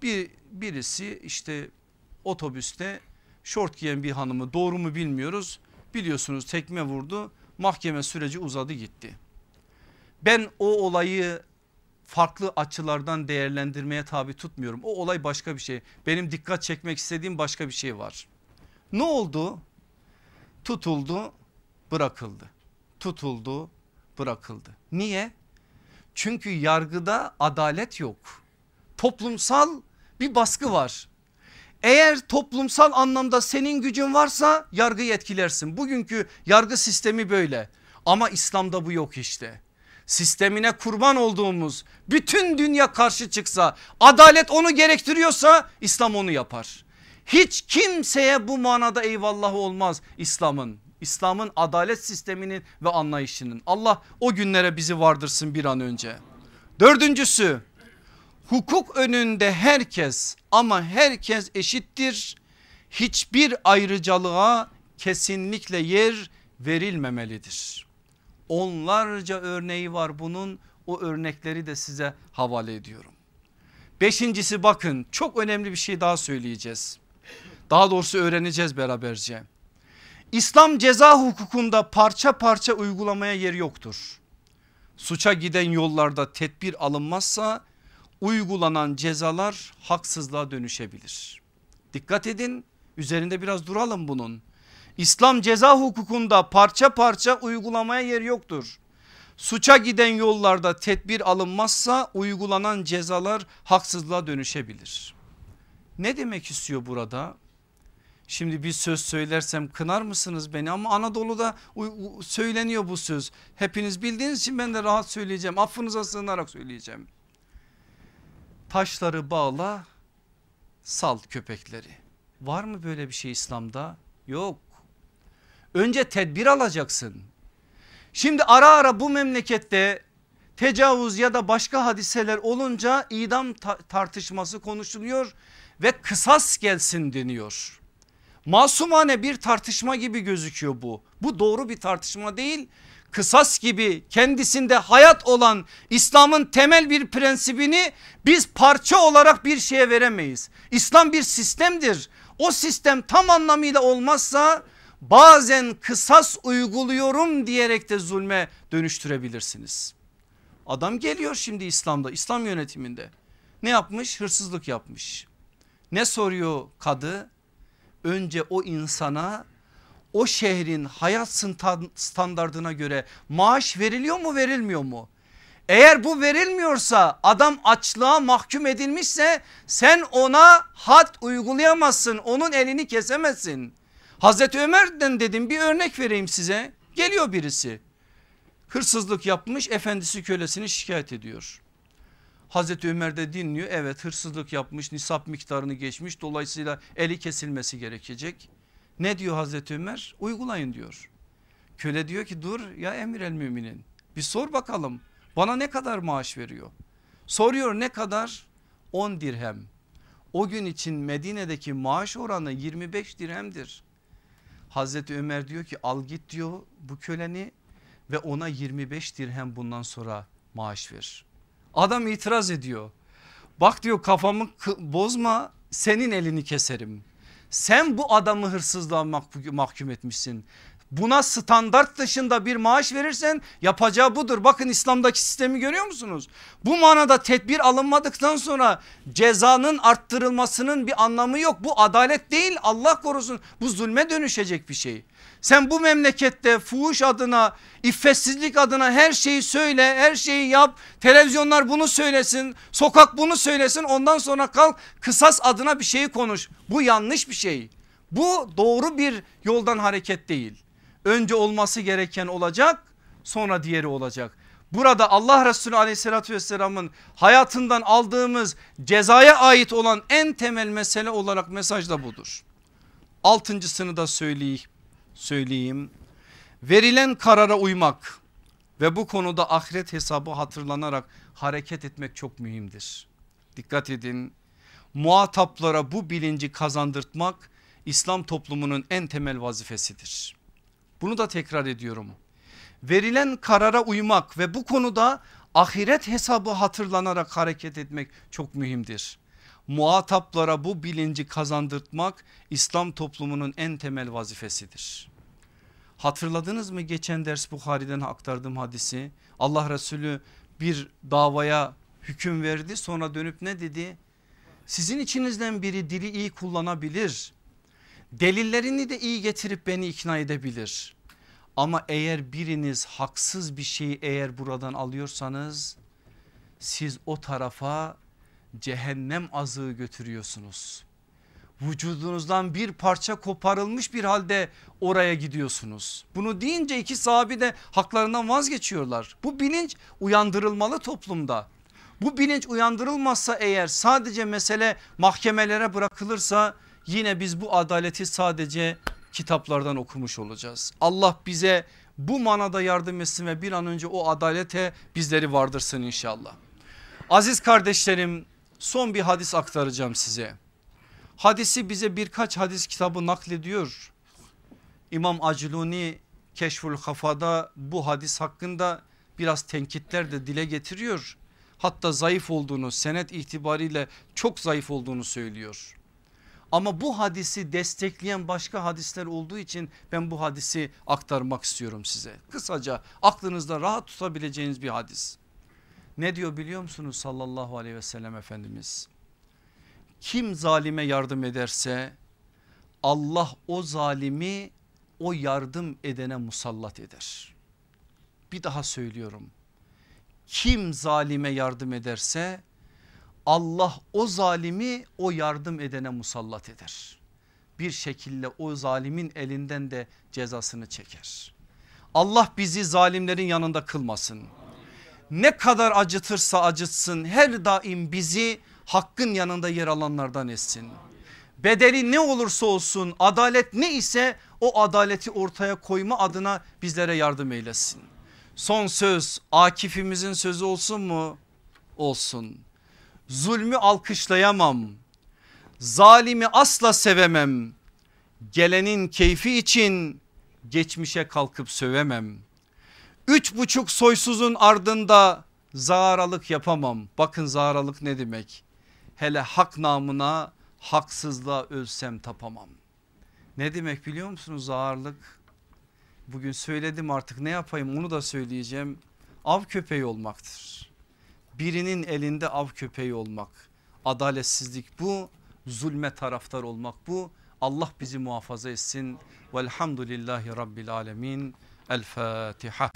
S1: Bir birisi işte otobüste şort giyen bir hanımı doğru mu bilmiyoruz biliyorsunuz tekme vurdu mahkeme süreci uzadı gitti. Ben o olayı farklı açılardan değerlendirmeye tabi tutmuyorum. O olay başka bir şey. Benim dikkat çekmek istediğim başka bir şey var. Ne oldu? Tutuldu, bırakıldı. Tutuldu, bırakıldı. Niye? Çünkü yargıda adalet yok. Toplumsal bir baskı var. Eğer toplumsal anlamda senin gücün varsa yargıyı etkilersin. Bugünkü yargı sistemi böyle. Ama İslam'da bu yok işte. Sistemine kurban olduğumuz bütün dünya karşı çıksa adalet onu gerektiriyorsa İslam onu yapar. Hiç kimseye bu manada eyvallahı olmaz İslam'ın. İslam'ın adalet sisteminin ve anlayışının. Allah o günlere bizi vardırsın bir an önce. Dördüncüsü hukuk önünde herkes ama herkes eşittir. Hiçbir ayrıcalığa kesinlikle yer verilmemelidir. Onlarca örneği var bunun o örnekleri de size havale ediyorum. Beşincisi bakın çok önemli bir şey daha söyleyeceğiz. Daha doğrusu öğreneceğiz beraberce. İslam ceza hukukunda parça parça uygulamaya yer yoktur. Suça giden yollarda tedbir alınmazsa uygulanan cezalar haksızlığa dönüşebilir. Dikkat edin üzerinde biraz duralım bunun. İslam ceza hukukunda parça parça uygulamaya yer yoktur. Suça giden yollarda tedbir alınmazsa uygulanan cezalar haksızlığa dönüşebilir. Ne demek istiyor burada? Şimdi bir söz söylersem kınar mısınız beni ama Anadolu'da söyleniyor bu söz. Hepiniz bildiğiniz için ben de rahat söyleyeceğim. Affınıza sığınarak söyleyeceğim. Taşları bağla sal köpekleri. Var mı böyle bir şey İslam'da? Yok. Önce tedbir alacaksın. Şimdi ara ara bu memlekette tecavüz ya da başka hadiseler olunca idam tartışması konuşuluyor ve kısas gelsin deniyor. Masumane bir tartışma gibi gözüküyor bu. Bu doğru bir tartışma değil. Kısas gibi kendisinde hayat olan İslam'ın temel bir prensibini biz parça olarak bir şeye veremeyiz. İslam bir sistemdir. O sistem tam anlamıyla olmazsa bazen kısas uyguluyorum diyerek de zulme dönüştürebilirsiniz. Adam geliyor şimdi İslam'da İslam yönetiminde ne yapmış hırsızlık yapmış. Ne soruyor kadı? Önce o insana o şehrin hayat standardına göre maaş veriliyor mu verilmiyor mu? Eğer bu verilmiyorsa adam açlığa mahkum edilmişse sen ona had uygulayamazsın onun elini kesemezsin. Hazreti Ömer'den dedim bir örnek vereyim size. Geliyor birisi hırsızlık yapmış efendisi kölesini şikayet ediyor. Hazreti Ömer de dinliyor evet hırsızlık yapmış nisap miktarını geçmiş dolayısıyla eli kesilmesi gerekecek. Ne diyor Hazreti Ömer uygulayın diyor. Köle diyor ki dur ya emir el müminin bir sor bakalım bana ne kadar maaş veriyor. Soruyor ne kadar 10 dirhem. O gün için Medine'deki maaş oranı 25 dirhemdir. Hazreti Ömer diyor ki al git diyor bu köleni ve ona 25 dirhem bundan sonra maaş ver. Adam itiraz ediyor. Bak diyor kafamı bozma senin elini keserim. Sen bu adamı hırsızlığa mahkum etmişsin. Buna standart dışında bir maaş verirsen yapacağı budur. Bakın İslam'daki sistemi görüyor musunuz? Bu manada tedbir alınmadıktan sonra cezanın arttırılmasının bir anlamı yok. Bu adalet değil Allah korusun bu zulme dönüşecek bir şey. Sen bu memlekette fuhuş adına iffetsizlik adına her şeyi söyle her şeyi yap televizyonlar bunu söylesin sokak bunu söylesin ondan sonra kalk kısas adına bir şeyi konuş bu yanlış bir şey bu doğru bir yoldan hareket değil önce olması gereken olacak sonra diğeri olacak burada Allah Resulü aleyhissalatü vesselamın hayatından aldığımız cezaya ait olan en temel mesele olarak mesaj da budur altıncısını da söyleyeyim. Verilen karara uymak ve bu konuda ahiret hesabı hatırlanarak hareket etmek çok mühimdir. Dikkat edin muhataplara bu bilinci kazandırtmak İslam toplumunun en temel vazifesidir. Bunu da tekrar ediyorum. Verilen karara uymak ve bu konuda ahiret hesabı hatırlanarak hareket etmek çok mühimdir. Muhataplara bu bilinci kazandırtmak İslam toplumunun en temel vazifesidir. Hatırladınız mı geçen ders Bukhari'den aktardığım hadisi? Allah Resulü bir davaya hüküm verdi sonra dönüp ne dedi? Sizin içinizden biri dili iyi kullanabilir. Delillerini de iyi getirip beni ikna edebilir. Ama eğer biriniz haksız bir şeyi eğer buradan alıyorsanız siz o tarafa cehennem azığı götürüyorsunuz. Vücudunuzdan bir parça koparılmış bir halde oraya gidiyorsunuz. Bunu deyince iki sahabi de haklarından vazgeçiyorlar. Bu bilinç uyandırılmalı toplumda. Bu bilinç uyandırılmazsa eğer sadece mesele mahkemelere bırakılırsa yine biz bu adaleti sadece kitaplardan okumuş olacağız. Allah bize bu manada yardım etsin ve bir an önce o adalete bizleri vardırsın inşallah. Aziz kardeşlerim son bir hadis aktaracağım size. Hadisi bize birkaç hadis kitabı naklediyor. İmam Aciluni Keşful Hafa'da bu hadis hakkında biraz tenkitler de dile getiriyor. Hatta zayıf olduğunu senet itibariyle çok zayıf olduğunu söylüyor. Ama bu hadisi destekleyen başka hadisler olduğu için ben bu hadisi aktarmak istiyorum size. Kısaca aklınızda rahat tutabileceğiniz bir hadis. Ne diyor biliyor musunuz sallallahu aleyhi ve sellem Efendimiz? Kim zalime yardım ederse Allah o zalimi o yardım edene musallat eder. Bir daha söylüyorum. Kim zalime yardım ederse Allah o zalimi o yardım edene musallat eder. Bir şekilde o zalimin elinden de cezasını çeker. Allah bizi zalimlerin yanında kılmasın. Ne kadar acıtırsa acıtsın her daim bizi hakkın yanında yer alanlardan etsin. Bedeli ne olursa olsun adalet ne ise o adaleti ortaya koyma adına bizlere yardım eylesin. Son söz Akif'imizin sözü olsun mu? Olsun. Zulmü alkışlayamam. Zalimi asla sevemem. Gelenin keyfi için geçmişe kalkıp sövemem. Üç buçuk soysuzun ardında zaralık yapamam. Bakın zaralık ne demek? Hele hak namına haksızlığa ölsem tapamam. Ne demek biliyor musunuz zağırlık? Bugün söyledim artık ne yapayım onu da söyleyeceğim. Av köpeği olmaktır. Birinin elinde av köpeği olmak. Adaletsizlik bu. Zulme taraftar olmak bu. Allah bizi muhafaza etsin. Velhamdülillahi Rabbil Alemin. El Fatiha.